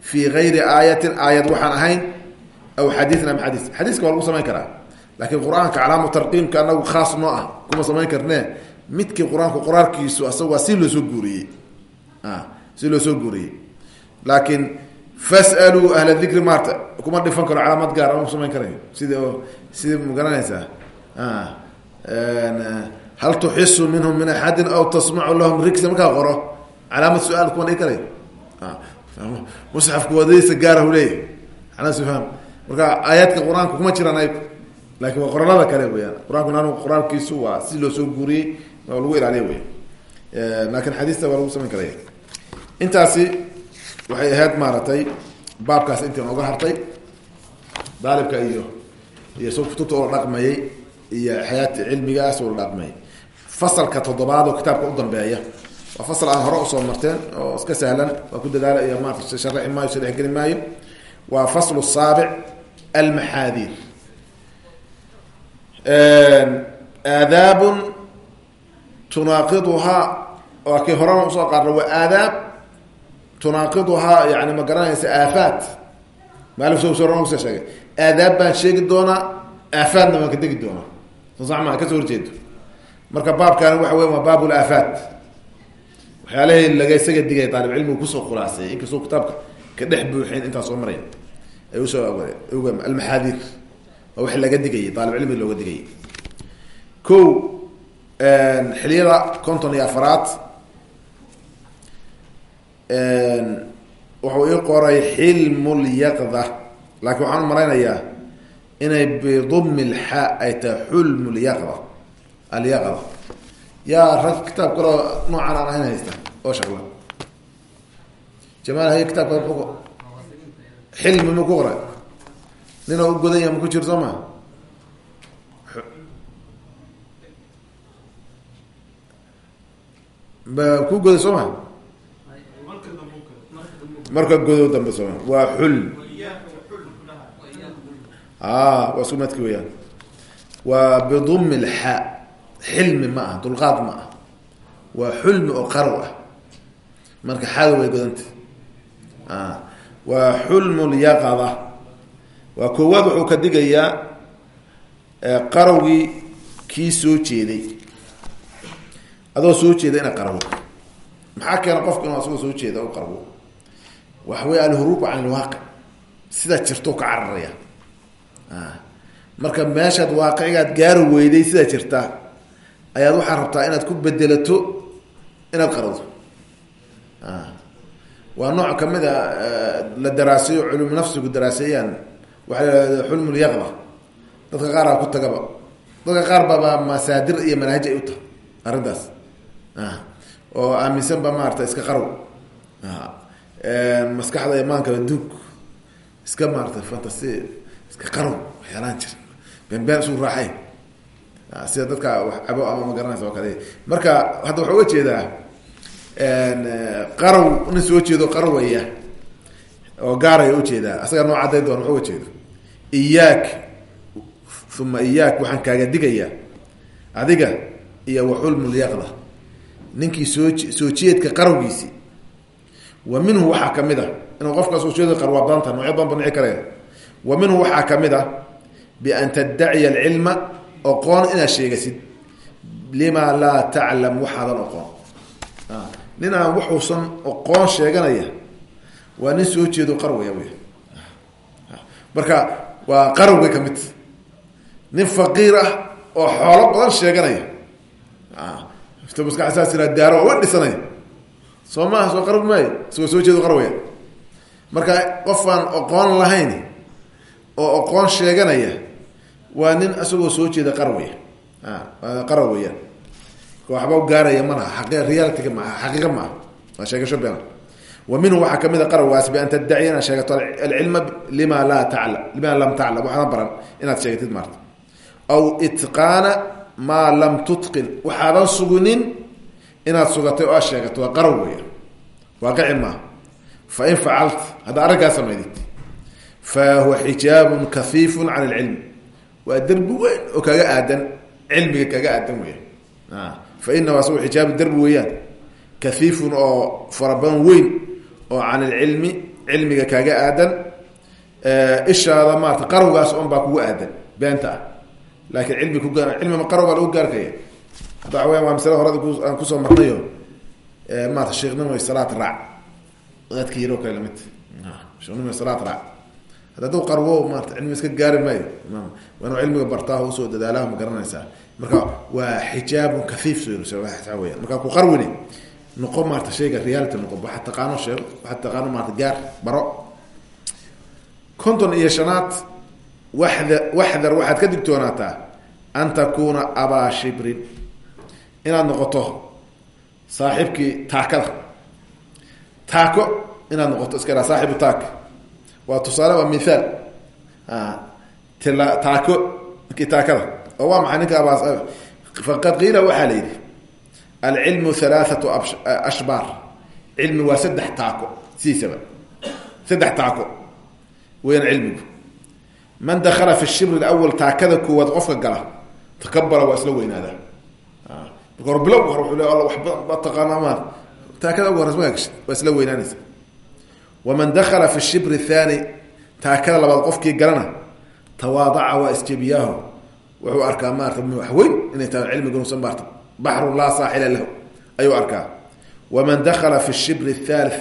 fi gayri aayatin aayad waxaan ahayn aw xadiiin ama xadiis. Xadiiska waa lagu samayn karaa. Laakiin qur'aanka calaamu tarqiimka anagu khaas noo ah kuma samayn karne midkii qur'aanku qoraalkiisu asaga waa si loo soo guuriyey. Si loo soo guuriyey. Laakiin fasaluu ahla dikri maarta kuma dhifan karo calaamad gaar ma samayn karayo. Sida sida ma garanaysaa hal tuxisu minhum min axadin aw tasmacu lahum rigsa markaa qoro. Calaamad su'aal kuma musxafku wadadiisa gaarah leeyahy anasfaham marka aayaadka qur'aanka kuma jiraan ayb. Laakin waa qoralada kale weyaan qur'aanku naan qur'aankiisu waa si loo soo guuriyey waa lagu ilaaliya wey laakin xadiista waa lagu samayn karaya intaasi waxay ahayd maaragtay baabkaas intii nooga hartay. Daalibka iyo iyo s kutubta oo la dhaqmayey iyo xayaat cilmigaas oo la dhaqmayay. Fasalka toddobaad oo kitaabka u dambeeya waa fasal aan hore u soo marteen oo iska sahlan. Waa ku dadaala iyo maarata sharaxi maayo soo dhexgeli maayo. Waa faslu saabic almaxaadiir aadaabun tunaaqiduhaa waa kii horena u soo qaarna waa aadaab tunaaqiduhaa yani ma garanaysa aafaat maalifsrona usa sheegay. Aadaab baan sheegi doonaa aafaadna waan ka degi doonaa. Soo sax maa ka soo horjeedo. Marka baabkaani waxa weya waa baab laafaat waxyaalahii laga isaga digay aalib cilmigu ku soo khulaaseeyay inkastoo kitaabka ka dhex buuxin intaan soo marayn ay u soo almaxaadiir waa wix laga digayay aalib cilmiga looga digayay ko xiliyada konton iyo afaraad wuxuu ii qoray xilmu lyaqda laakiin waxaan malaynayaa inay bidumi lxa ay tahay xulmu lyaqda alyaqda. Yaa rag kitaab kaloo noocan aan ahayn haysta oo shaqla jamaal hay kitaabka xilmi ma ku qoray. Ninoo u godan yaha ma ku jiro soo maa ba ku goday soo maa marka godo dambe soo waa xul. Waa isku madki weyaan waa bidumi lxa xilmi ma ah dulqaad ma ah waa xulmi oo qarow ah marka xaada way godanta waa xulmu lyaqada waa koowaad wuxuu ka digayaa qarowgii kii soo jeeday. Adoo soo jeeda ina qarwo maxaa keena qofku inuu asagoo soo jeeda u qarwo waxa wey alhuruubu can ilwaaqic sidaa jirto ka cararaya. Marka meeshaad waaqicigaad gaari weyday sidaa jirta ayaad waxaa rabtaa inaad ku bedelato inaad qarado waa nooc ka mid a la daraaseeyo culum nafsigu daraaseeyaan. Waxaa lahahda xulmulyaqda dadka qaaraa ku tagaba. Dadka qaar baba masaadir iyo manaahij ay u tahay arrintaas. Oo aaminsan ba maarata iska qarow. Maskaxda imaankaba duug. Iska maarata fantasi iska qarow. Waxyaalaan jir. Been been isu raaxay. Sida dadka wax cabo ama ma garanaysa oo kale. Marka hadda waxaa uga jeedaa qarow nin soo jeedo qarowaya oo gaaraya u jeedaa asaga noo caddayn doona waxa uga jeedo. Iyaak uma iyaak waxaan kaaga digayaa. Adiga iyo waxulmulyaqda ninkii soo soo jeedka qarowgiisii wa minhu waxaa ka mid a inuu qofka soo jeedka qar waa badanta noocyo badan ba karaya. Wa minhu waxaa ka mid a bian taddaciya alcilma oqoon inaad sheegasid. Lima laa taclam waxaadan oqoon nin aan wuxuusan oqoon sheeganaya waa nin soo jeedo qarwaya wy marka waa qarawgay ka mid. Nin faqiir ah oo xoolo badan sheeganaya. Maskasaas ira daaro wa dhisanaya. Soo maaha soo qarab maayo isagoo soo jeedo qarwaya marka qofaan oqoon lahayn oo oqoon sheeganaya waa nin isagoo soo jeeda qarwaya qaraw weyaan waxba gaaraya malaha aqi realityga maaha xaqiiqa maaha waa sheegasho been wa minhu waxaa ka mid a qarawgaas bian taddaciya inaad sheegato alcilma lima laa taclam lima lam taclam waxaadan baran inaad sheegatid maarta. Aw itqaana maa lam tutqin waxaadan suginin inaad sugatay oo aad sheegato waa qaraw weya waaqici maaha. Fa in facalta haddaa arrinkaa samaydid fa huwa xijaabun kafiifun can alcilm waa derbi weyn oo kaga aadan cilmiga kaga aadan weya fa inahu asagu xijaabu derbi weeyaan kafiifun oo farabadan weyn oo can alcilmi cilmiga kaaga aadan ishaada maarata qarowgaas on baa kugu aadan beenta ah laakiin cilmi ku cilmima qarow baa lagu gaarkaya hadda weya waa masale horada aan ku soo marnayo maarata sheekhnimo salaad raac dadka yaroo kale la mid sheekhnimo aduu qarwo maarata cilmi iska gaari maayo. Waa inuu cilmiga bartaa u soo dadaalaha ma garanaysaa. Marka waa xijaabun kafiif weya marka ku qarwine noqo maarata shayga reality noqo waxaad taqaano sheego waxaad taqaano maarata gaar baro. Konton iyo shanaad waxda waxdar waxaad ka digtoonaataa an takuuna abaa shibrin. Inaad noqoto saaxiibkii taakada. Taako inaad noqoto iska saaxibu taaka waa tusaale waa mithaal tila taako taakada. Oo waa maxay ninka abaas faqad qiila waxaa la yidhi alcilmu halaathatu ashbaar. Cilmi waa saddex taako sidiisaba saddex taako. Weyaan cilmigu. Man dakala fi shibr awal taakada koowaad qofka gala takabara waa isla weynaadaa marka hore bilow hore wuxuu le alla wax badan baa taqaanaa maa taakada ugu horeys ma gashay waa isla weynaanaysa waman dakala fi shibr athani taakada labaad qofkii galana tawaadaca waa isjebiyaaho wuxuu arkaa maarata wax weyn inay tahay cilmiga nuusan maarta baxru laa saaxila lahu ayuu arkaa waman dakala fi shibr athalith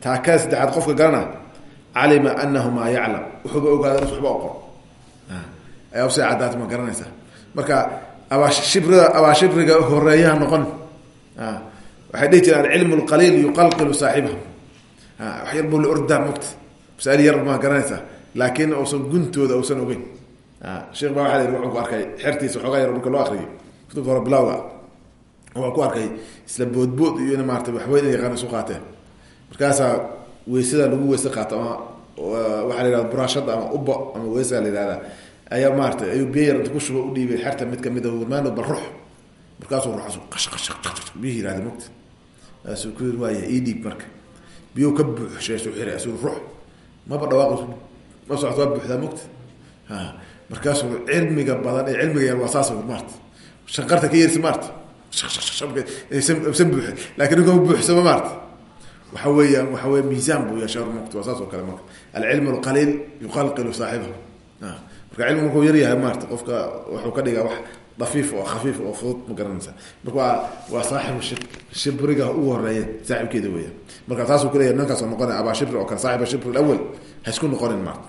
taakada saddexaad qofka galana calima anahu maa yaclam wuxuuba ogaada ins waba ayaa usi cadaata ma garanaysaa marka abaashibrida abaashibriga horeeyaha noqon waxay dhihi jireen alcilmu lqaliil yuqalqilu saaxibahu wax yar buu la ordaa mogta masaal yar ma garanaysaa. Laakiin uusan guntooda uusan ogeyn. Sheekh baa waa la wuxuu ku arkay xertiisa xoogaa yar marka loo akriyo kutubta hore bilawga waa ku arkay isla boodbood iyo in maarata waxweyn in yaqaan isu qaateen. Markaasaa weysada lagu weyse qaato ama waxaa la yihahda buraashada ama uba ama weysaa la yihahda ayaa maarata ayuu biyo yar inta ku shuba udhiibay xerta mid ka mid a maano bal rux markaasuu ruxasu qash qash biyihi yihahda mogta aasuu ku waaya ii dhiib marka biyuu ka rux maba dhawaaq ma socto waa buuxdaa mogta ha markaasuu cilmiga badan ee cilmiga yar waa saas maarta shanqarta ka yeersi maarta san buuxe laakiin ninka buuxsama maarta waxa weeyaan waxa weya miisaan buu yeesha mota waa saas oo kale marka. Alcilm alqaliil yuqalqilu saaxibahu. Marka cilmi markuu yaryahay maarata qofka wuxuu ka dhigaa wax dafiif oo khafiif oo fudud ma garanaysa. Marka waa waa saaxibu shib shibriga ugu horreeya saaxibkeeda weya marka taasuu kuleeya ninkaasoo noqonaya abaa shibri oo kale saaxiba shibri alawal ha isku noqonin maarta.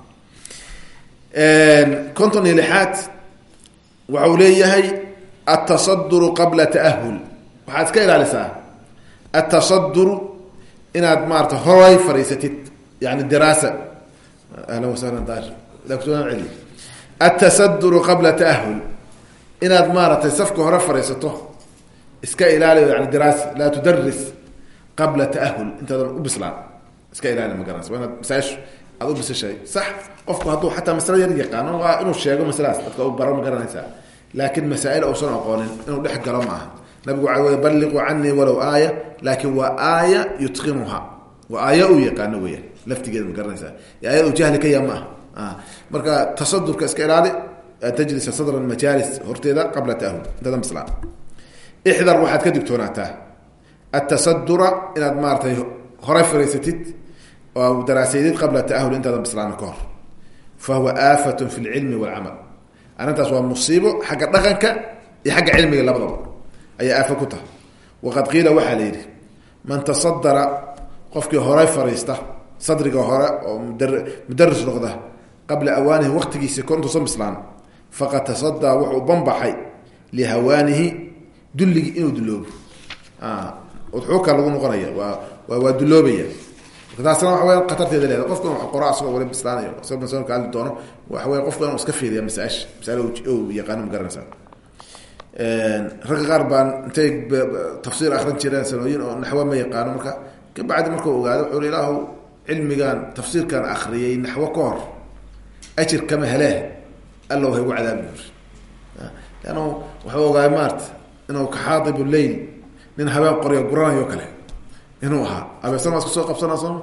Konton iyo lixaad waxa uu leeyahay atasaduru qabla taahul. Waxaad iska ilaalisaa. Atasaduru inaad maarata horay fariisatid yani diraasa. Ahlan wasahlan dar celi atasaduru qabla taahul inaad maaratay safka hore fariisato iska ilaali yani diraasa laa tudaris qabla taahul intaadan u bislaan. Iska ilaali ma garanaysa waa inaad masaaishu aad u bisashay. Sax qofku hadduu xataa masalo yar yaqaano waa inuu sheego masaladaas dadka u baro ma garanaysaa. Laakiin masaa-il uusan aqoonin inuu dhex galo ma aha. Nabigu waxa wey balliquu canii walow aaya laakin waa aaya yutqinuha waa aaya uu yaqaano weyaan laftigeeda ma garanaysaa. Aayad uu jahli ka yaa ma aha. Marka tasadurka iska ilaali an tajlisa sadra majaalis horteeda qabla taahul intaadan bislaan ixdar waxaad ka digtoonaataa atasadura inaad maaratay horay fariisatid oo daraasaydid qabla taahul intaadan bislaan ka hor fa huwa aafat fi lcilmi walcamal arrintaas waa musiibo xagga dhaqanka iyo xagga cilmiga labadaba ayaa aafo ku tahay waqad qiila waxaa la yidhi man tasadara qofkii horay fariista sadriga hore oo mudaris noqda qabla awaanihi bislaan faqad tasadaa wuxuu banbaxay lihawaanihi dulligii inuu duloobo udxuuka lagu noqonaya waa waa duloobaya taasna waxa weya khatarteeda leeda qofka wax qora asagoo wali bislaanayo isagoo masalon ka hadli doono waxa weya qofka inuu iska fiiriya masaaisha masale u yaqaano ma garanaysaa. Ragga qaar baan intay tafsiir akrin jireen sanooyin oo naxwo ma yaqaano marka kabacdi markuu ogaado wuxuu ilaahu cilmigan tafsiirkan akriyay naxwo ka hor ajir kama helee alla ha igu cadaabi buri leannu waxuu ogaay maarta inuu kaxaadibu leyl nin habeen qoryo guranayo kale. Inuu ahaa. Abeesan waa iska soo qabsanaa sooma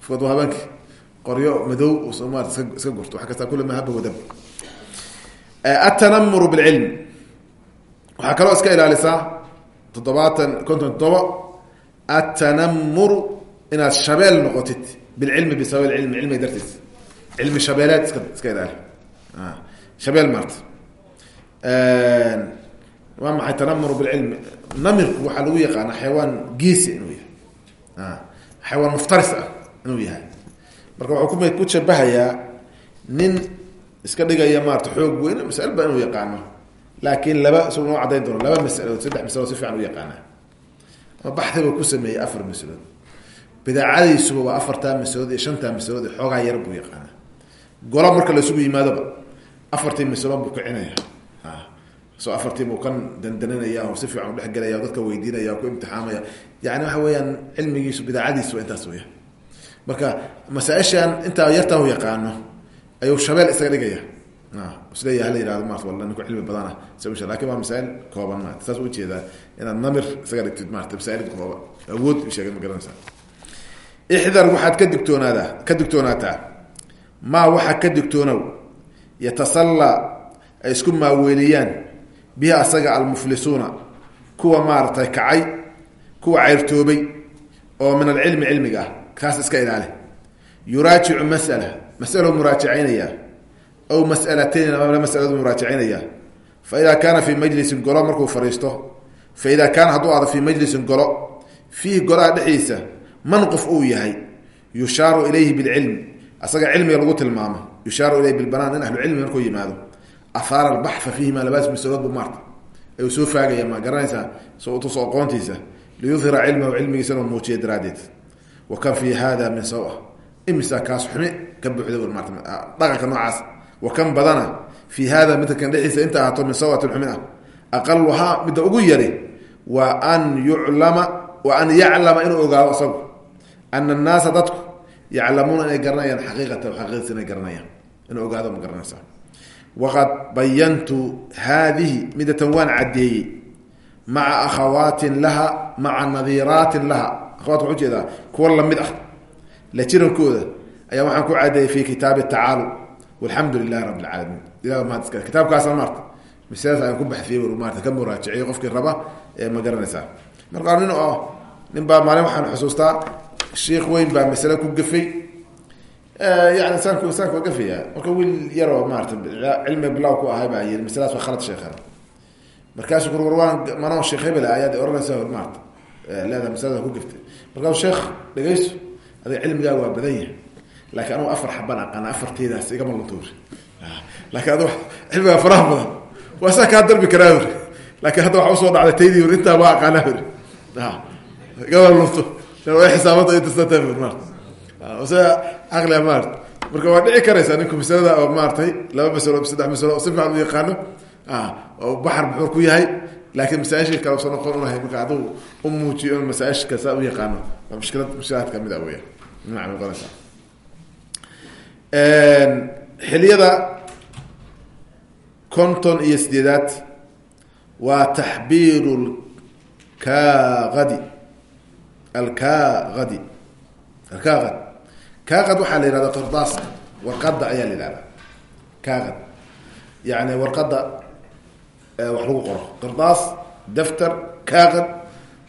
fod waa habeenkii. Qoryo madow maarata iska iska gurto. Wax kasta kula mahaba wadab atanamuru bilcilm waxaa kaloo iska ilaalisaa toddobaatan konton todoba atanamuru inaad shabeel noqotid bilcilmi bisabab cilmi cilmiga dartiis. Cilmi shabeel maarta waa maxay tanamuru bilcilmi namirku waxaa lagu yaqaana xayawaan geesi inuu yahay xayawaan muftaris ah inuu yahay marka wuxuu ku shabahayaa nin iska dhigaya maarata xoog weyn masale ba inuu yaqaano laakiin laba isagu noo cadayn doono laba masalood saddex masalood si fiican u yaqaana ama baxdiba ku sameeyey afar masalood bidaacadiisuba waa afartaa masalood iyo shantaa masalood xoogaa yar buu yaqaana gola marka laisugu yimaadoba afartii masalood buu kicinaya so afartii buu kan dandaninaya oo si fiican udhexgelaya dadka weydiinaya ku imtixaamaya. Yani waxa weeyaan cilmigiisu bidaacadiisu intaas weya marka masaaishan intaa yartaa u yaqaano ayuu shabeel isaga dhigaya. Isleeya hala yihahdo marat walla ninku cilmi badana laakiin waa masaa'il kooban marat saas u jeedaa inaad namir isaga dhigtid maarata masaail kooban. Awood sheega ma garanaysa. Ixdar waxaad ka digtoonaadaa ka digtoonaataa maa waxa ka digtoonow yatasallaa ay isku maaweeliyaan. Bihi asaga almuflisuuna kuwa maaratay kacay kuwa ceyrtoobay oo min alcilmi cilmiga ah kaas iska ilaali. Yuraajicu masala masalo muraajacaynaya aw mas'alatayn masaladu muraajacaynaya fa idaa kaana fii majlisin golo markuu fadhiisto fa idaa kaana hadduu aado fii majlisin golo fiihi golaha dhexdiisa man qof uu yahay yushaaru ilayhi bilcilmi. Asaga cilmiga lagu tilmaamo yushaaru ilayhi bilbanaan in ahlu cilmi markuu yimaado ahaara albaxa fiihima labaas masaloodbu maarta ayuu soo faagaya ma garanaysaa so utuso aqoontiisa liyudhira cilmahu cilmigiisa inuu muujiya daraaddeed wa kan fii hada min sawa imisa kaas xumi ka buuxda maarta dhaqanka noocaas wa kan badana fii hada midkan dhexdiisa inta ahaato min sawatin xumin ah aqaluhaa midda ugu yari wa an yuclama wa an yaclama inuu ogaado isagu ana annaasa dadku yaclamuuna inay garanayaan xaqiiqata inuu ogaado ma garanaysaa. Waqad bayantu haadihi midatan waan caddeeyey maca akhawaatin laha maca nadiiraatin laha. Akhawat waxu jeedaa kuwa la mid ah la jirankooda ayaa waxaan ku caddeeyey fi kitaabi tacaalu walxamdu lilahi rabi lcaalamiin ilah mahad iska kitaabkaasna maarta masaladaas ayaan ku baxfiyey maarta ka muraajiciyey qofkii raba ee ma garanaysaa. Markaa nin oo nin baa maalin waxaan xusuustaa sheikh weyn baa masale ku gafay yani insaanku insaanku waa gafaya marka wiil yaroo maarata cilmi bilaw ku ahay baa yii masaladaas waa khalad sheekhan. Markaasu kur warwaan manoo sheekh hebel ayaad oranaysa maarata leedahay masalada ku gaftay markaasu sheekh dhegayso adiga cilmigaaga waa badan yahay. Laakiin anugu afar xaban aqaana afarteedaas igama luntuuri laakiin adu cilmigaa faraha badan. Waa saa kaa darbi karaa uri laakiin hadda waxa u soo dhacday taydii uri intaa waa aqaanaa uri igama lunto xisaabada intasata maarata se aqlia marka waa dhici karaysaa ninku masalada oo maaratay laba masalo saddex masalo si fiican u yaqaano. Oo baxar buxuur ku yahay laakiin masaaishii kale usan noqon u nahay marka adigu u muujiyo in masaaishka saa u yaqaano. Waa mushkilad mushkilaad ka mid a weya dhinaca noqonaysa xiliyada konton iyo sideedaad waa taxbiiru lkaadi alkaadi alkaad kaaqad waxaa la yihahda qardaaska warqada ayaa la yihahda kaaqad. Yani warqada wax lagu qoro. Qirdaas daftar kaaqad.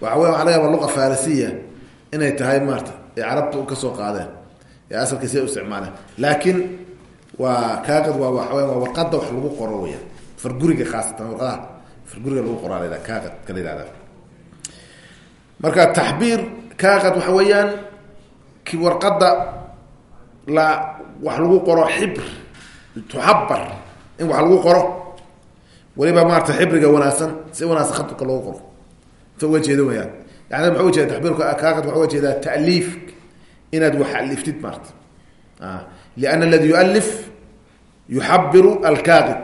Waxa weya waxa laga yaba luqa farisiya inay tahay maarata ee carabta ka soo qaadeen ee asalkiisa u isticmaaleen. Laakiin waa kaaqad waa waxaweya waa warqada wax lagu qoro weya farguriga khaasatan warqadaha farguriga lagu qoraa la kaaqad ka la yihahda marka taxbiir kaaqad waxa weeyaan warqada la wax lagu qoro xibr tuxabar in wax lagu qoro. Weliba maarata xibriga wanaagsan si wanaagsan khadka loogu qoro. Inta uga jeeda weyaan yani jeeda taxbiirka? Kaaqad waxa uga taaliif inaad wax aliftid maarata liana aladi yualif yuxabiru alkaaqid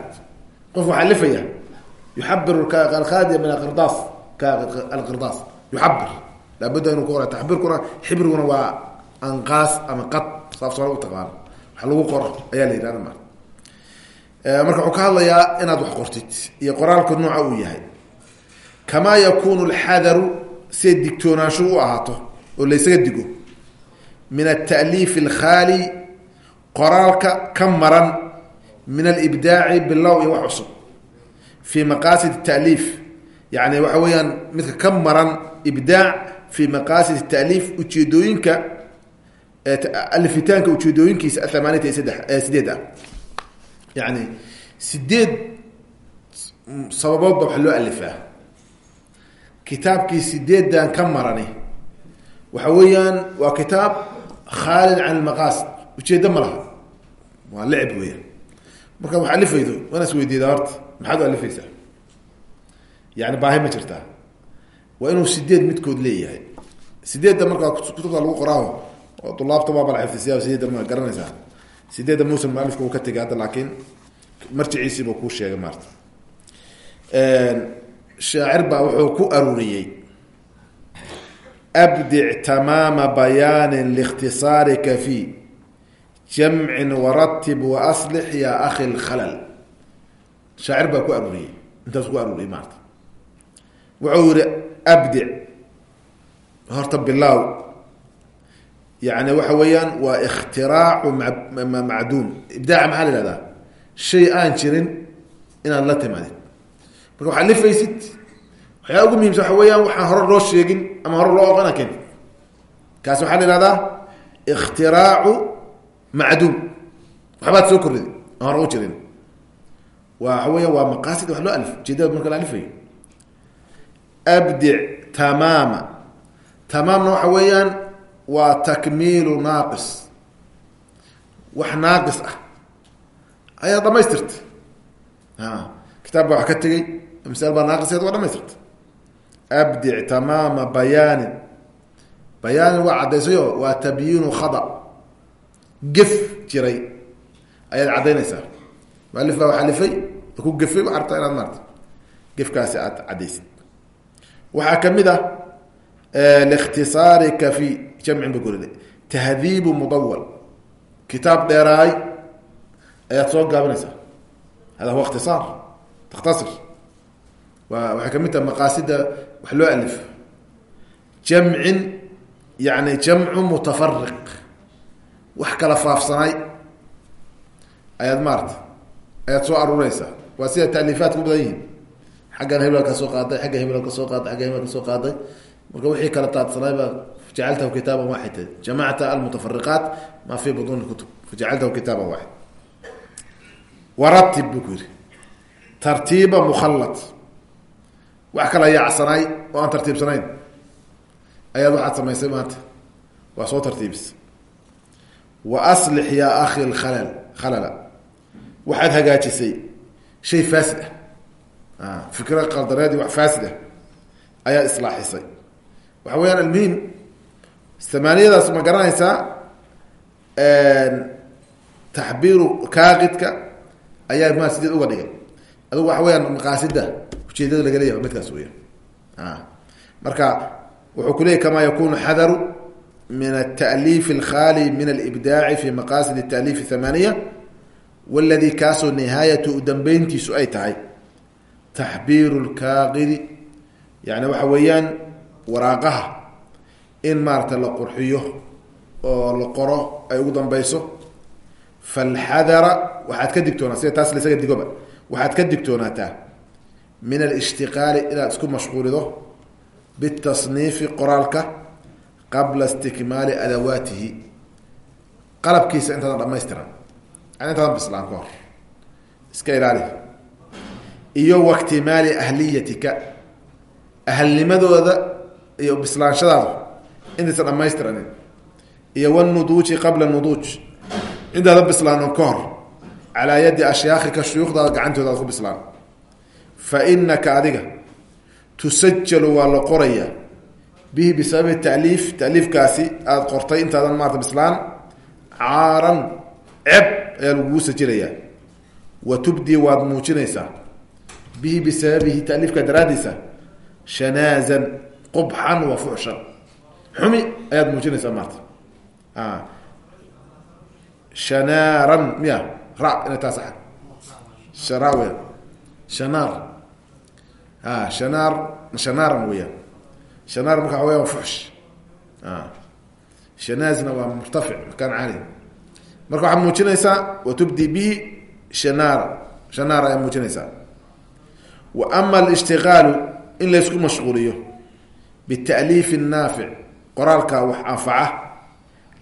qof wax alifaya yuxabir alkaadiya min aqirdaas alqirdaas. Yuxabir laabudda inuu ku qora taxbiirkuna xibriguna waa anqaas ama qad saafsoola u taqaano wax lagu qoro ayaa la yihahda marka. Marka wuxuu ka hadlayaa inaad wax qortid iyo qoraalka nooca uu yahay. Kamaa yakunu alxadaru siday digtoonaansho u ahaato oo laysaga digo min alta'liif alkhaali qoraalka ka maran min alibdaaci bilow iyo wax cusub. Fii maqaasid ta'liif yani waxa weeyaan midka ka maran ibdaac fii maqaasid ta'liif ujeedooyinka alifitaanka ujeedooyinkiisa athamaaniyata iyo saddex sideed ah. Yani sideed sababoodba waxa loo alifaa. Kitaabkii sideedan ka marani waxa weeyaan waa kitaab khaalid can lmaqaasid ujeeddo ma laha. Waa lecb weya markaad wax alifaydo waana is weydiida horta. Maxaad u alifaysaa? Yani baahi ma jirtaa. Waa inuu sideed midkood leeyahay. Sideedda markaa kutubta lagu qoraaho oo dulaabta waa bala xifdisiya sideedda ma garanaysaa. Sideedda muusan mualifka uu ka tegay hadda laakiin marjiciisiiba kuu sheegay maarta. Shaacir baa wuxuu ku aruuriyey abdic tamaama bayaanin liikhtisaarika fi jamcin waratib waaslix yaa akhi lkhalal shaacir baa ku aruuriyey intaas ku aruuriyey maarta. Wuxuu yihi abdic horta bilaaw yani waxa weeyaan waa ikhtiraacu macduum. Ibdaaca maxaa la ihahdaa shay aan jirin inaad la timaadid marka waxaad lifaysid waxyaa ugu muhimsan waxa weeyaan waxaan hore loo sheegin ama hore loo oqana keentid kaasi waxaa la ihahdaa ikhtiraacu macduum. Waxbaad soo korrida aan hore u jirin. Waxa weya waa maqaasid wax loo alif ujeedada marka la alifayo abdic tamaama. Tamaamna waxa weeyaan waa takmiilu naaqis. Wax naaqis ah. Ayaa dhamaystirta kitaab baa wax ka tegey misaal baa naaqiskeed waa dhamaystirta abdic tamaama bayaanin. Bayaanin waa caddaysayo waa tabyiinu khada. Gef jiray. Ayaad caddaynaysaa. Mualif baa wax alifay ku gefay waxaa rabtaa inaad maarta gefkaasi aad caddaysid. Waxaa ka mid ah likhtisaarika fi jamcin ba gorida tahdiibu mudawal kitaab dheeraay. Ayaad soo gaabinaysaa. Hada huwa ikhtisaar. Takhtasir. Wa waxay ka mid tahay maqaasida wax loo alif. Jamcin yani jamcu mutafariq wax kala faafsanay. Ayaad maarata ayaad soo aruureysaa waa sida taalifaadka u badan yihiin xaggan hebel ka soo ka soo qaaday agga ka soo qaaday marka wixii kala taadsanayba jacaltahu kitaaban waaxid. Jamacta almutafariqaat ma fi butuuni kutub. Fajacaltahu kitaaban waaxid. Waratib buu ku yihi tartiiba mukhallad wax kala yaacsanay oo aan tartiibsanayn. Ayaad waxaad samaysay maanta. Waa soo tartiibisa wa aslix yaa akhi lkhalal khalala. Waxaad hagaajisay. Shay faasid ah. Fikra qaldareedi wax faasid ah. Ayaad islaaxisay waxa weyaan almuhim samaaniyadaas ma garanaysaa taxbiiru kaaqidka ayaa ma sideed uga dhigay. Adugu waxa weyaan maqaasida ujeedada laga leeyahay midkaas weya marka wuxuu ku leeyay kama yakunu xadaru min alta'liif alkhaali min alibdaaci fi maqasid ata'liif thamaniya waladi kaasoo nihaayatu udambeyntiisu ay tahay taxbiiru lkaaqidi yani waxa weeyaan waraaqaha in maarata la qurxiyo oo la qoro ay ugu dambeyso falxadara waxaad ka digtoonaa sida taas laysaga digoba waxaad ka digtoonaataa min alishtiqaali inaad isku mashquulido bitasniifi qoraalka qabla istikmaali adawaatihi. Qalabkiisa intaadan dhamaystiran yani intaadan bislaan ka hor iska ilaali. Iyo waktimaali ahliyatika ahalnimadooda iyo bislaanshadaada intaysan dhamaystiranin iyo wnuduuji qabla nuduuj intaadan bislaanon ka hor calaa yadi ashyaakhika shuyuukhdaada gacantooda aad ku bislaan. Fa inaka adiga tusajalu waa la qorayaa bihi bisababi taliif taliifkaasi aada qortay intaadan maarata bislaan caaran ceb ayaa lagugu sajirayaa wa tubdii waad muujinaysaa bihi bisababihi taliifka daraadiisa shanaazan qubxan wa fuxshan xumi ayaad muujinaysaa maarta shanaaran miya ra inay taa sax shara weya shanaar. A shanaar shanaaran weya shanaar marka waa weya fuxsh. Shanaazna waa murtafic makaan marka waxaad muujinaysaa wa tubdi bihi shanaara shanaar ayaad muujinaysaa. Wa ama alishtiqaalu in laysku bita'liifi naafic qoraalka wax anfaca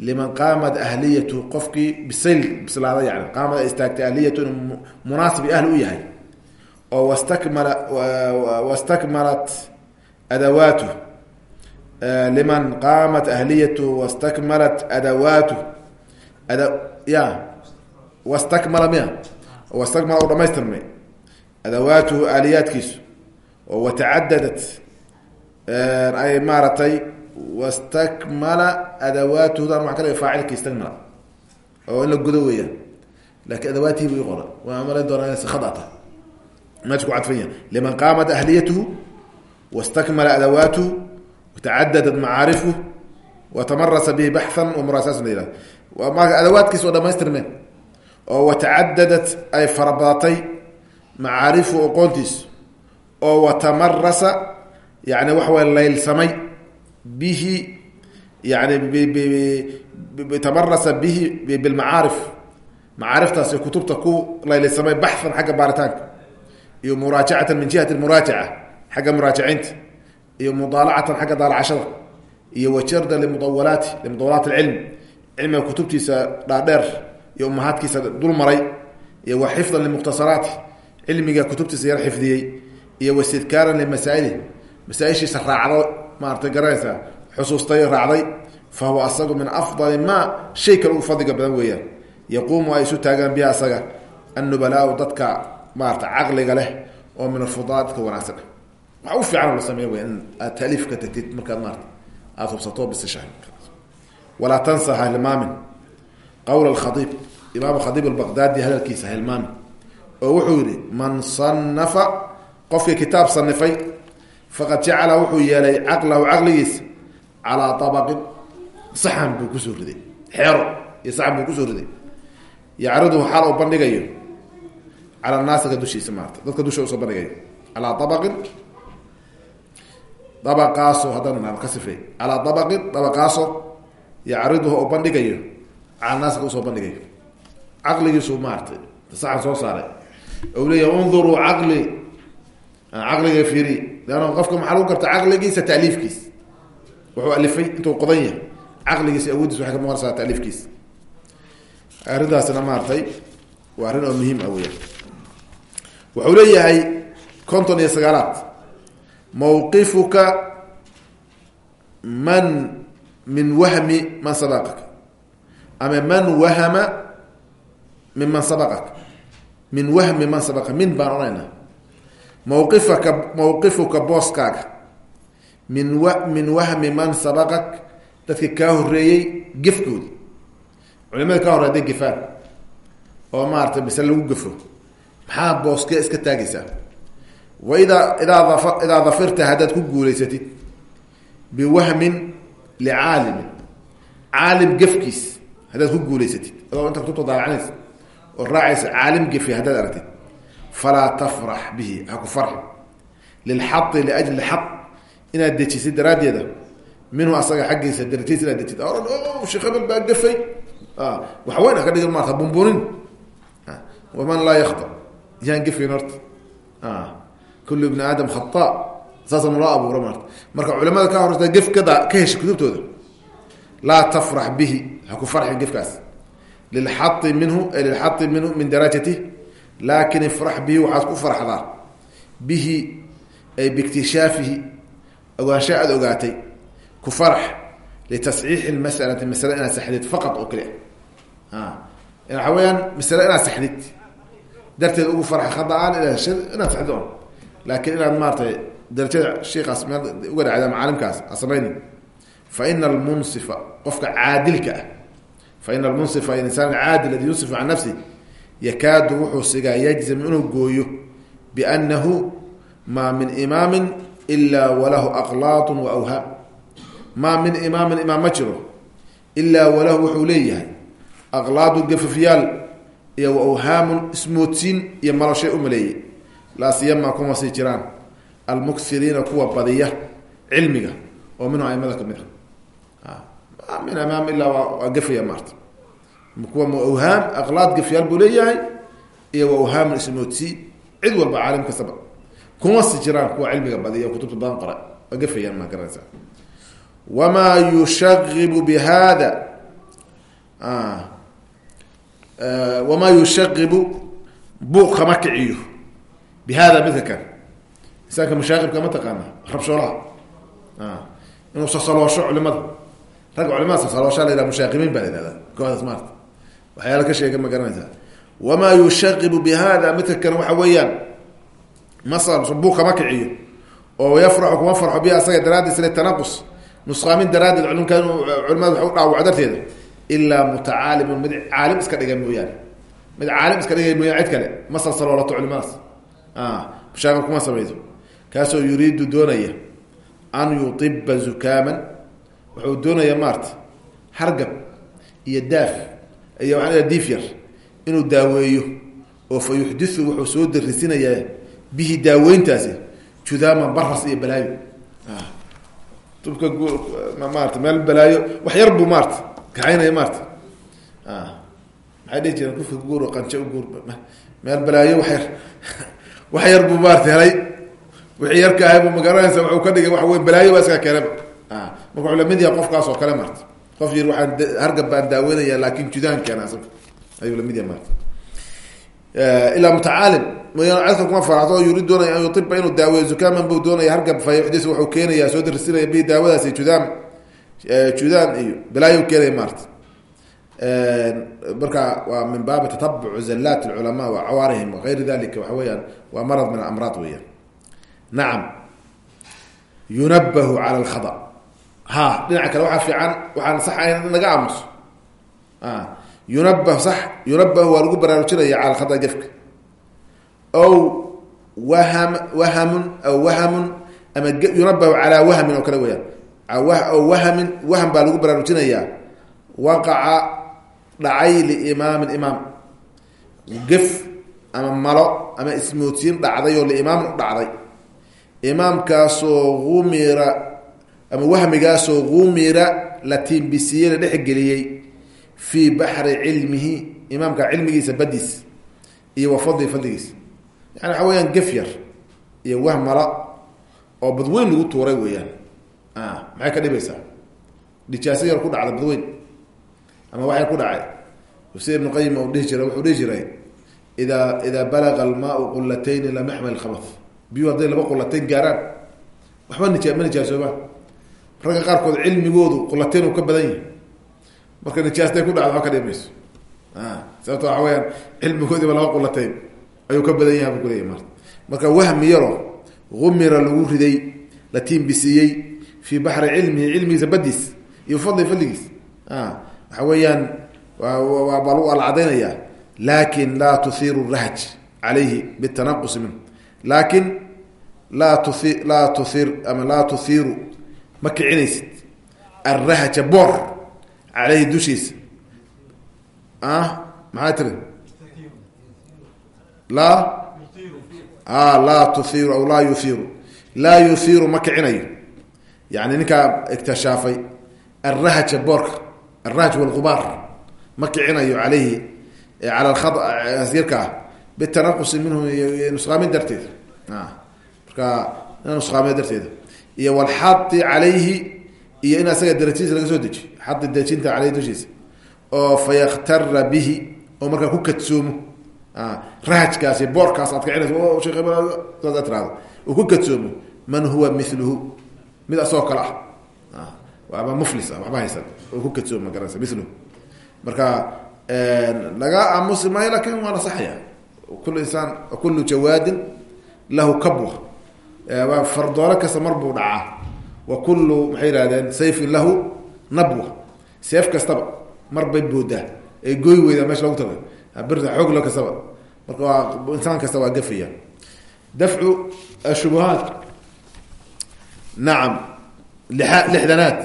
liman qaamat ahliyatu qofkii bisayl bislaada yani qaamad ay istaagtay ahliyatu inuu munaasib ahli u yahay oo wastakmala wastakmalat adawaatu liman qaamat ahliyatu wastakmalat adawaatu ada ya wastakmala miya wastakmala u dhamaystirmay adawaatuhu aaliyaadkiisu oo watacadadat ay maaratay wastakmala adawaatuhudan waa ka faacilka istakmala. Oo in la gudo weeyaan. Lakin adawaatihi bu i qora waa malayn si khada tahay. Meesha ku cadfan yahay. Liman qaamat ahliyatuhu wastakmala adawaatuhu watacadadat macaarifuh watamarasa bihi baxan wamuraasaas la marka adawaadkiis oo dhamaystirmeen oo watacadadat ay farabadatay macaarifu aqoontiis oo watamarasa yani waxa way laylsamay bihi yani tamarasa bihi bilmacaarif macaariftaas kutubta ku laylaysamay baxan xagga baaritaanka iyo muraajacatan min jihati muraajaca xagga muraajacinta iyo mudaalacatan xagga daalacashada iyo wajarda limudawalaati limudawalaat alcilm cilmiga kutubtiisa dhaadheer iyo umahaadkiisa dul maray iyo wa xifdan limukhtasaraati cilmiga kutubtiisa yar xifdiyey iyo wastidkaaran limasaaili masaaishiisa raacdo maarata garanaysaa xusuustay raacday fa huwa asagu min afdali ma shay kale ugu fadliga badan weeyaan. Yaquumu ay isu taagaan biha asaga annubalaau dadka maarata caqliga leh oo min alfudaa dadka wanaagsan. Waxa u fiican la sameey wey in aad taaliif ka tagtid markaad maarata aada hubsato bisishahay walaa tansa ha hilmaamin. Qowla alkhaiib imaam khadiib albaqdaadi hadalkiisa ha hilmaamin oo wuxuu yihi man sanafa qofkii kitaab sanifay faqad jacala wuxuu yeelay caqlahu caqligiisa calaa abaqin saxan buu ku soo riday xeero iyo saxan buu ku soo riday. Yacriduhu xaal u bandhigayo cala naasika dushiisa maarata dadka dusha u soo bandhigayo calaa abaqin dabaqaaso haddana ka sifey calaa abaqin dabaqaaso yacriduhu u bandhigayo cala naasika u soo bandhigayo. Caqligiisu maaratay saxan soo saaray ou leeya unduruu caqli caqliga fiiri leanna qofka maxaa lagu garta caqligiisa taaliifkiis wuxuu alifay intuu qodan yahay caqligiisa awoodiis waxay ka muuqanaysaa taaliifkiisa arrintaasna maaratay waa arrin oo muhiim ah weyaan wuxuu leeyahay konton iyo sagaalaad mawqifuka man min wahmi man sabaqaka ama man wahama min man sabaqaka min wahmi man sabaqa min baan odhanayna mawqifaka mawqifuka booskaaga min wa min wahmi man sabaqak dadka kaa horeeyey gefkoodi culimada kaa horey haday gefaan oo maarata mise lagu gafo maxaa booskee iska taagaysaa wa idaa idaa a idaa dafirta haddaad ku guulaysatid biwahmin licaalimin caalim. Gefkiis haddaad ku guulaysatid. Adoo inta kutubta daalacanaysa oo raacaysa caalim gefi haddaad aragtid falaa tafrax bihi ha ku farxi lilxai liajli xaq inaad dejisid daraaddeeda minhu asaga xaggiisa darajadiis inaad dejid sheekh hebel baa gafay waxweyn ha ka dhigin maarta bumbunin waman laa yakta yaan gefayn horta kullu ibni aadam khata saasa naloo abuura maarta marka culamada ka horta gef kada ka hesha kutubtooda laa tafrax bihi ha ku farxin gefkaas lilxai minhu lilxai minhu min darajatih laakin ifrax bihi waxaad ku farxdaa. Bihi ay biikhtishaafihi ogaansha aada ogaatay. Ku farx litasxiixi masalati masale inaad saxdid faqad oo kali ah waxa weeyaan masale inaad saxdid. Darteed ugu farxa khada-aan inaad saxdid on laakiin inaad maaratay darajada sheikaas meel uga dhacda macaalimkaas a samayni fa ina almunsifa qofka caadilka ah. Fa ina almunsifa insaan caadil adi yunsifu can nafsi yakaadu wuxuu sigaa yajzam inuu gooyo biannahu maa min imaamin ilaa walahu aqlaadun wa awhaam. Maa min imaamin imaam ma jiro ilaa walahu wuxuu leeyahay aqlaadun gafafyaal iyo wa awhaamun ismoodsiin iyo maloshay u maleeyey laa siyamaa kuma sii jiraan. Almuksiriina kuwa badiya cilmiga oo minhu aimada ka mid a min imaam ilaa waa gafaya maarta kuwa awhaam aqlaad gafyaal buu leeyahay iyo wa ismoodsiin cid walba caalim kastaba. Kuma si jiraan kuwa cilmiga badiya kutubta badan qora waa gafayaan maa garanaysa wamaa yushagibu bihada wamaa yushagibu buuq kama kiciyo. Bi hada midka kan. Insaanka mashaaqibka ma taqaana rabshoolaha inuu sasaloosho culimada ragga culimada sasaloosha la yhaha mushaaqibiin baa la yihahda kooxdaas maarta waxyaala ka sheega ma garanaysaa. Wamaa yushagibu bi hada midka kan waxa weeyaan masal buuq kama kiciyo oo yafraxu kuma farxo bi asaga daraadiis litanaqus nusqaamin daraaddeed culumka culimada wax u dhaawaco darteeda ilaa mutacaalimun mid caalim iska dhiga mooyaane mid caalim iska dhigay mooyane cid kale ma salsaloolato culimadaas mushaaqib kuma samayso. Kaasoo yuriidu doonaya an yuiba zukaaman wuxuu doonaya maarta hargab iyo daaf waaa diif yar. Inuu daaweeyo oo fa yuxdiu wuxuu soo darisinayaa bihi daaweyntaasi judaaman baras iyo balaayo. Tubka maarata meel balaayo wax yar buu maarata kaxaynaya maarata maxay dhihi jireen kufka guur qanjo guur meel balaayo wax yar wax yar buu maarata helay. Wixii yarka ahay buu magaranaysa wuxuu ka dhigay waxa wey balaayo baa iska keenaba marka wuxuu la mid yahay qofkaas oo kale maarta qof yir waxaan hargab baan daaweynaya laakin judaan keena asaga ayuu la mid yahay maarta ilaa mutacaalim. Cedka kuma faraxdo yuri doonaya an yuiba inuu daaweeyo zukaaman buu doonaya hargab fa yuxdisu wuxuu keenayaa soo darisinaya bi daawadaasi judaam judaan iyo balaayo keenaya maarta. Marka waa min baabi tatabuc zallaat lculamaa wa cawaarihim wagayri dalika waxa weeyaan waa marad min alamraad weeyaan. Nacam yunabahu cala alkhada ha dhinaca kale waxaa fiican waxaan sax ahayn in naga aamuso. Yunabah sax yunabahu waa lagu baraarujinaya cala gefka ow waham wahamun aw wahamun ama yunabahu calaa wahmin oo kale weyaan ow wahamin waham baa lagu baraarujinayaa. Waqaca dhacay liimaamin imaam. Gef ama malo ama ismoodsiin dhacday oo liimaamin dhacday. Imaamkaasoo umira ama wahmigaasoo umira la tiimbisiye la dhexgeliyey fii baxri cilmihi imaamka cilmigiisa badiis iyo wa fadli fadligiisa yani waxa weyaan gef yar iyo wahmala oo badweyn lagu tuuray weeyaan. Maxay ka dhibaysaa? Nijaaso yar ku dhacda badweyn. Ama waxay ku dhacay. Sida ibnu qayim u dhihi jira wuxuu dhihi jiray idaa idaa balaga almaau qulatayni lam yaxmil khabat biyu hadday laba qulatayn gaaraan. Waxba nija ma nijaasoobaan ragga qaarkood cilmigoodu qulatayn uu ka badan yahay. Marka nijaastay ku dhacdo waba ka dhibi mayso sababto waxa weyaan cilmigoodiiba laba qulatayn ayuu ka badan yahay bu kuleyahy marta marka. Wahmi yaro umira lagu riday la tiimbisiiyey fii baxri cilmihi cilmigiisa badiis iyo fadli fadligiis. Waxa weeyaan baa lagu alcadaynaya laakiin laa tuhiru rahj calayhi bitanaqus minhu. Laakin laa tuhi laa tuhir ama laa tuhiiru ma kicinaysid. Alrahja boor caleyhi dushiisa. Maxaa tiri laa laa tuhiiru aw laa yuhiiru laa yuhiiru ma kicinayo. Yani ninkaa iktishaafay alrahja boorka alrahj walgubaar ma kicinayo aleyhi cala yarkaa bitanaqusi minhu iyo nusqaamin darteeda marka nusqaamiya darteeda iyo walxadi calayhi iyo in asaga darajadiisa laga soo dejiyo xadi dejinta caleyhi dushiisa oo fayaktara bihi oo markaa ku kadsoomo. Rahajkaas iyo boorkaas aad kacinayso saas tirado uu ku kadsoomo man huwa miluhu mid asagoo kale ah. Waaba muflis ah waxba haysan oo ku kadsoomo magaranaysa miluhu marka laga aamusi maayo laakiin waa nasaxaya insaan kulu jawaadin lahu kabwa fardoolo kasta mar buu dhacaa. Wa kullu maxay yihahdeen sayfin lahu nabwa. Seef kastaba mar bay boodaa. Ay gooy weydaa meesha lagu taga birta xoogla kastaba. Marka waa insaan kasta waa gafaya dafcu ashubuhaat. Nacam lix lixdanaad.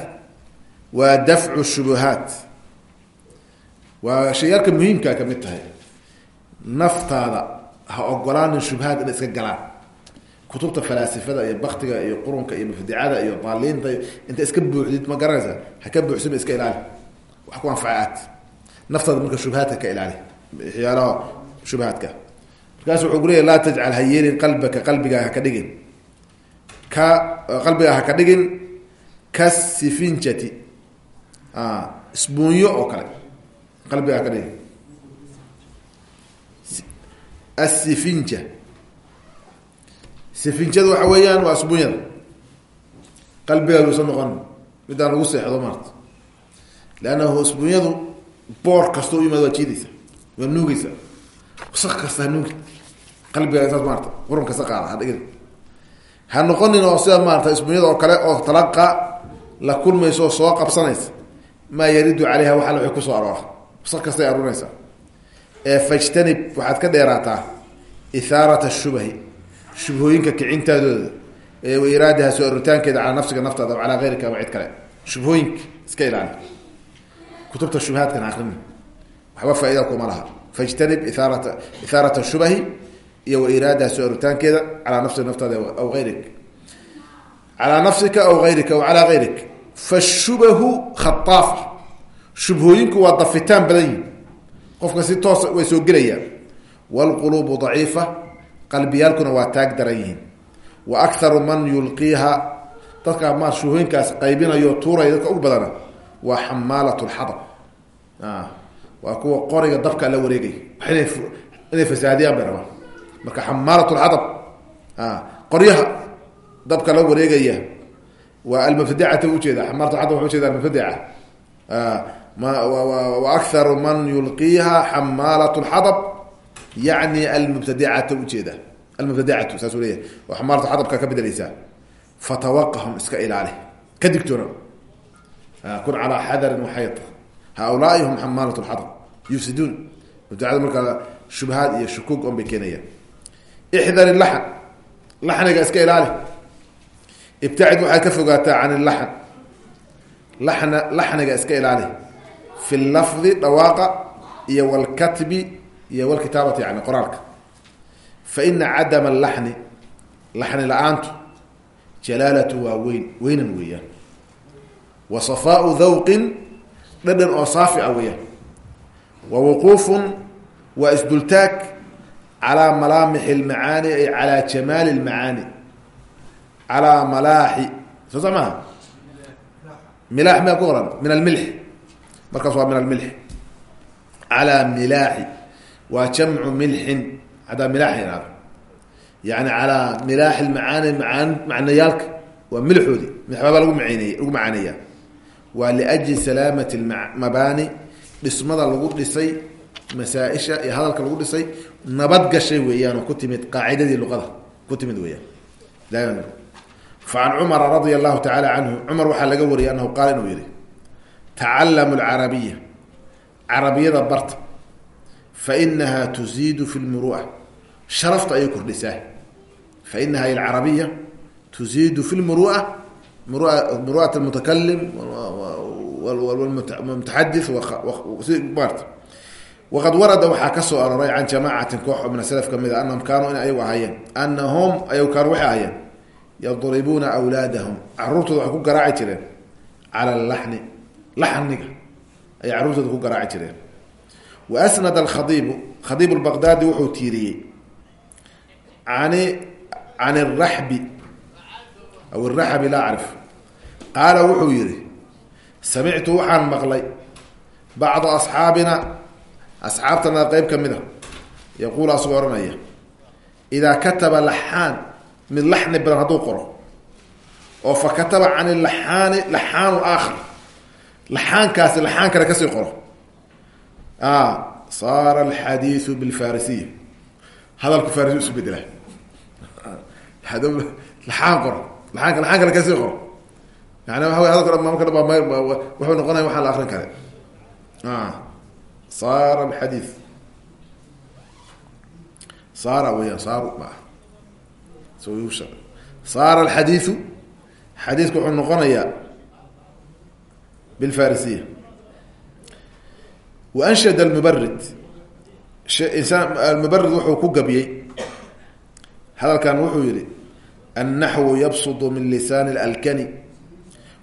Waa dafcu shubuhaat. Waa shayaalka muhiimkaa ka mid tahay. Naftaada ha ogolaanin shubhaad inay iska galaan kutubta falaasifada iyo baktiga iyo qurunka iyo mubdicada iyo daaliinta inta iska buuxdid ma garanaysa. Ha ka buuxsama iska ilaali. Wax ku anfaca aad marka shubhaadka ka ilaali. Waxyaalaha shubhaadka. Markaasu wuxuu ku leeya laa tajcal ha yeelin qalbaka qalbigaa haka dhigin. Ka qalbigaa haka dhigin ka sifinjati. Isbuunyo oo kale. Qalbigaa haka dhigin. Asifinja sifinjada waxa weeyaan waa isbuunyada qalbigaadu usan noqon midaan lagu seexdo maarta. Leannahu isbuunyadu boor kasta u yimaado waa jiidaysa waa nuugeysa wasaq kasta ha nuugi qalbigaa saas maarata qurun kasta qaada ha dhigin. Ha noqonin oo sida maarata isbuunyada oo kale oo talaqa la kulmayso oo soo qabsanaysa maa yaridu caleyha waxa la ku soo aroora wasaq kastay aruurinaysaa fajtanib waxaad ka dheeraataa ithaarat shubahi shubhooyinka kicintaadooda wa iraadaha soo aruritaankeeda calaa nafsiga naftaada o calaa eyrika ama cid kale. Shubhooyinka iska ilaali. Kutubta shubahaadkan akrini waxba faaida kuma laha. Fajtanib ithaarat ithaarat shubahi iyo wa iraadaha soo aruritaankeeda calaa nafsiga naftaada aw eyrik calaa nafsika aw eyrika aw calaa eyrik fashubahu khaaafa shubhooyinku waa dafitaan badan qofka si toosa way soo gelayaan. Wlqulubu daciifa qalbiyaalkuna waa taag daran yihiin. Wa akharu man yulqiiha dadka ma shuhooyinkaas qaybinayo tuuraya dadka ugu badana waa xamaalat lxadab waa kuwa qoriga dabka la wareegay. Inay fasaadiyaan bay rabaan. Marka xamaalat lxadab qoryaha dabka la wareegaya waa almubtadicata ujeeda xamaalat adab waa ujeeda almubtadica waakharu man yulqiiha xamaalat lxadab yani almubtadicata ujeeda almubtadicatu saasuu leeyahay. Oo xamaalatu xadabka ka bedeleysaa fatawaqahum iska ilaali. Ka digtoona. Kun calaa xadarin waxayt haulaai hum xamaalat lxadab yufsiduun mubtadicada markaa shubhaad iyo shukuug on bay keenayaan. Ixdar laxn laxniga iska ilaali. Ibtacid waxaad ka fogaataa can ilaxn lana laxniga iska ilaali. Fi lafdi dhawaaqa iyo wlkatbi iyo wlkitaabati yani qoraalka. Fa ina cadama laxni laxni la'aantu jalaalatu waa weyn weynan weeyaan. Wa safaau dawqin dhadhan oo saafi a weeyaan. Wa wuquufun waa isdultaag calaa malaamixi lmacaani ay calaa jamaali lmacaani calaa malaaxi soo sa maha milaax miyaa ku qoran? Min almilx. Markaas waa min almilx. Calaa milaaxi waa jamcu milxin haddaa milaax yihahdo yani calaa milaaxi lmacaani maan macnayaalka waa milxoodi waxbaabaa lagu maaney lagu macaaneeya waa liajli salaamati mabaani dhismada lagu dhisay masaaisha iyo hadalka lagu dhisay nabad gashay weeyaan oo ku timid qaacidadii luqada. Ku timid weeyaan. Facan cumara radia allahu tacaala canhu cumar waxaa laga wariyay anahu qaala inuu yihi tacalamu lcarabiya fa inaha tuziidu fi lmurua sharafta ayay kordhisaa fa inaha alcarabiya tuziidu fi lmurua muruat lmutakalim mutaxadi maarta waqad warada waxaa ka soo arooray can jamaacatin koox oo min asalaf ka mid a anahum kaanuu in ayagu ahaayeen anahum ayagu kaanuu waxay ahaayeen yadribuuna awlaadahum caruurtooda waxay ku garaaci jireen cala laxni laxniga ayay carruurtooda ku garaaci jireen wa asnad alkhadiibu khadiib lbaqdaadi wuxuu tiiriyey ani can araxbi aw araxbi laa acrif qaala wuxuu yihi samictu waxaan maqlay bacda asxaabina asxaabtana qeyb ka mid a yaquul asagoo ohanaya idaa kataba laxaan mid laxni badan hadduu qoro oo fa kataba can ilaxaani laxaanu aakhar laxaankaasi laxaan kale ka sii qoro saara alxadiiu bilfarisiya hadalku farisiy isu bedela laxaan qoro laanka laaan kale ka sii qoro yani waa wy hadalka baa wuxuu noqonaya waxaa la akrin kare saara alxadii saara weyaan saaru ma saara alxadiiu xadiisku wuxuu noqonayaa bilfarisiya wanshad almubarid insaan almubarid wuxuu ku gabiyey hadalkan wuxuu yihi annaxwu yabsud min lisani اlalkani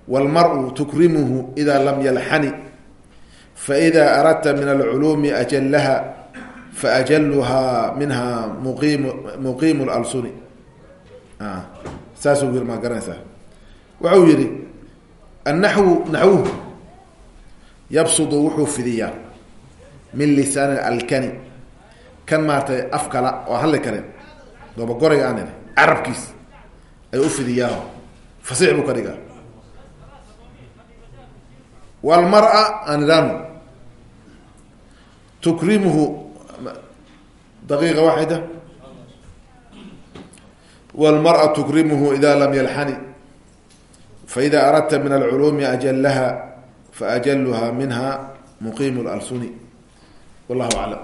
wاlmarءu tukrimuhu ida lam yalxani faإida aradta min alculuumi ajalaha faajaluhaa minha muqim muqiim اlalsuni saasuu yiri maa garanaysaa wuxuu yihi annaxwu naxwuhu yabsudu wuxuu fidiyaa min lisaan alkani. Kan maaratay af kala oo hadli karen gobogorayga aan carabkiis. Ay u fidiyaa fasiix buu ka dhigaa. Wlmara aniranu tukrimuhu daqiiqa waaxida. Wlmara tukrimuhu ida lam yalxani faida aradta min alculuumi ajalaha faajaluha minha muqiim اlalsuni wallahu aclam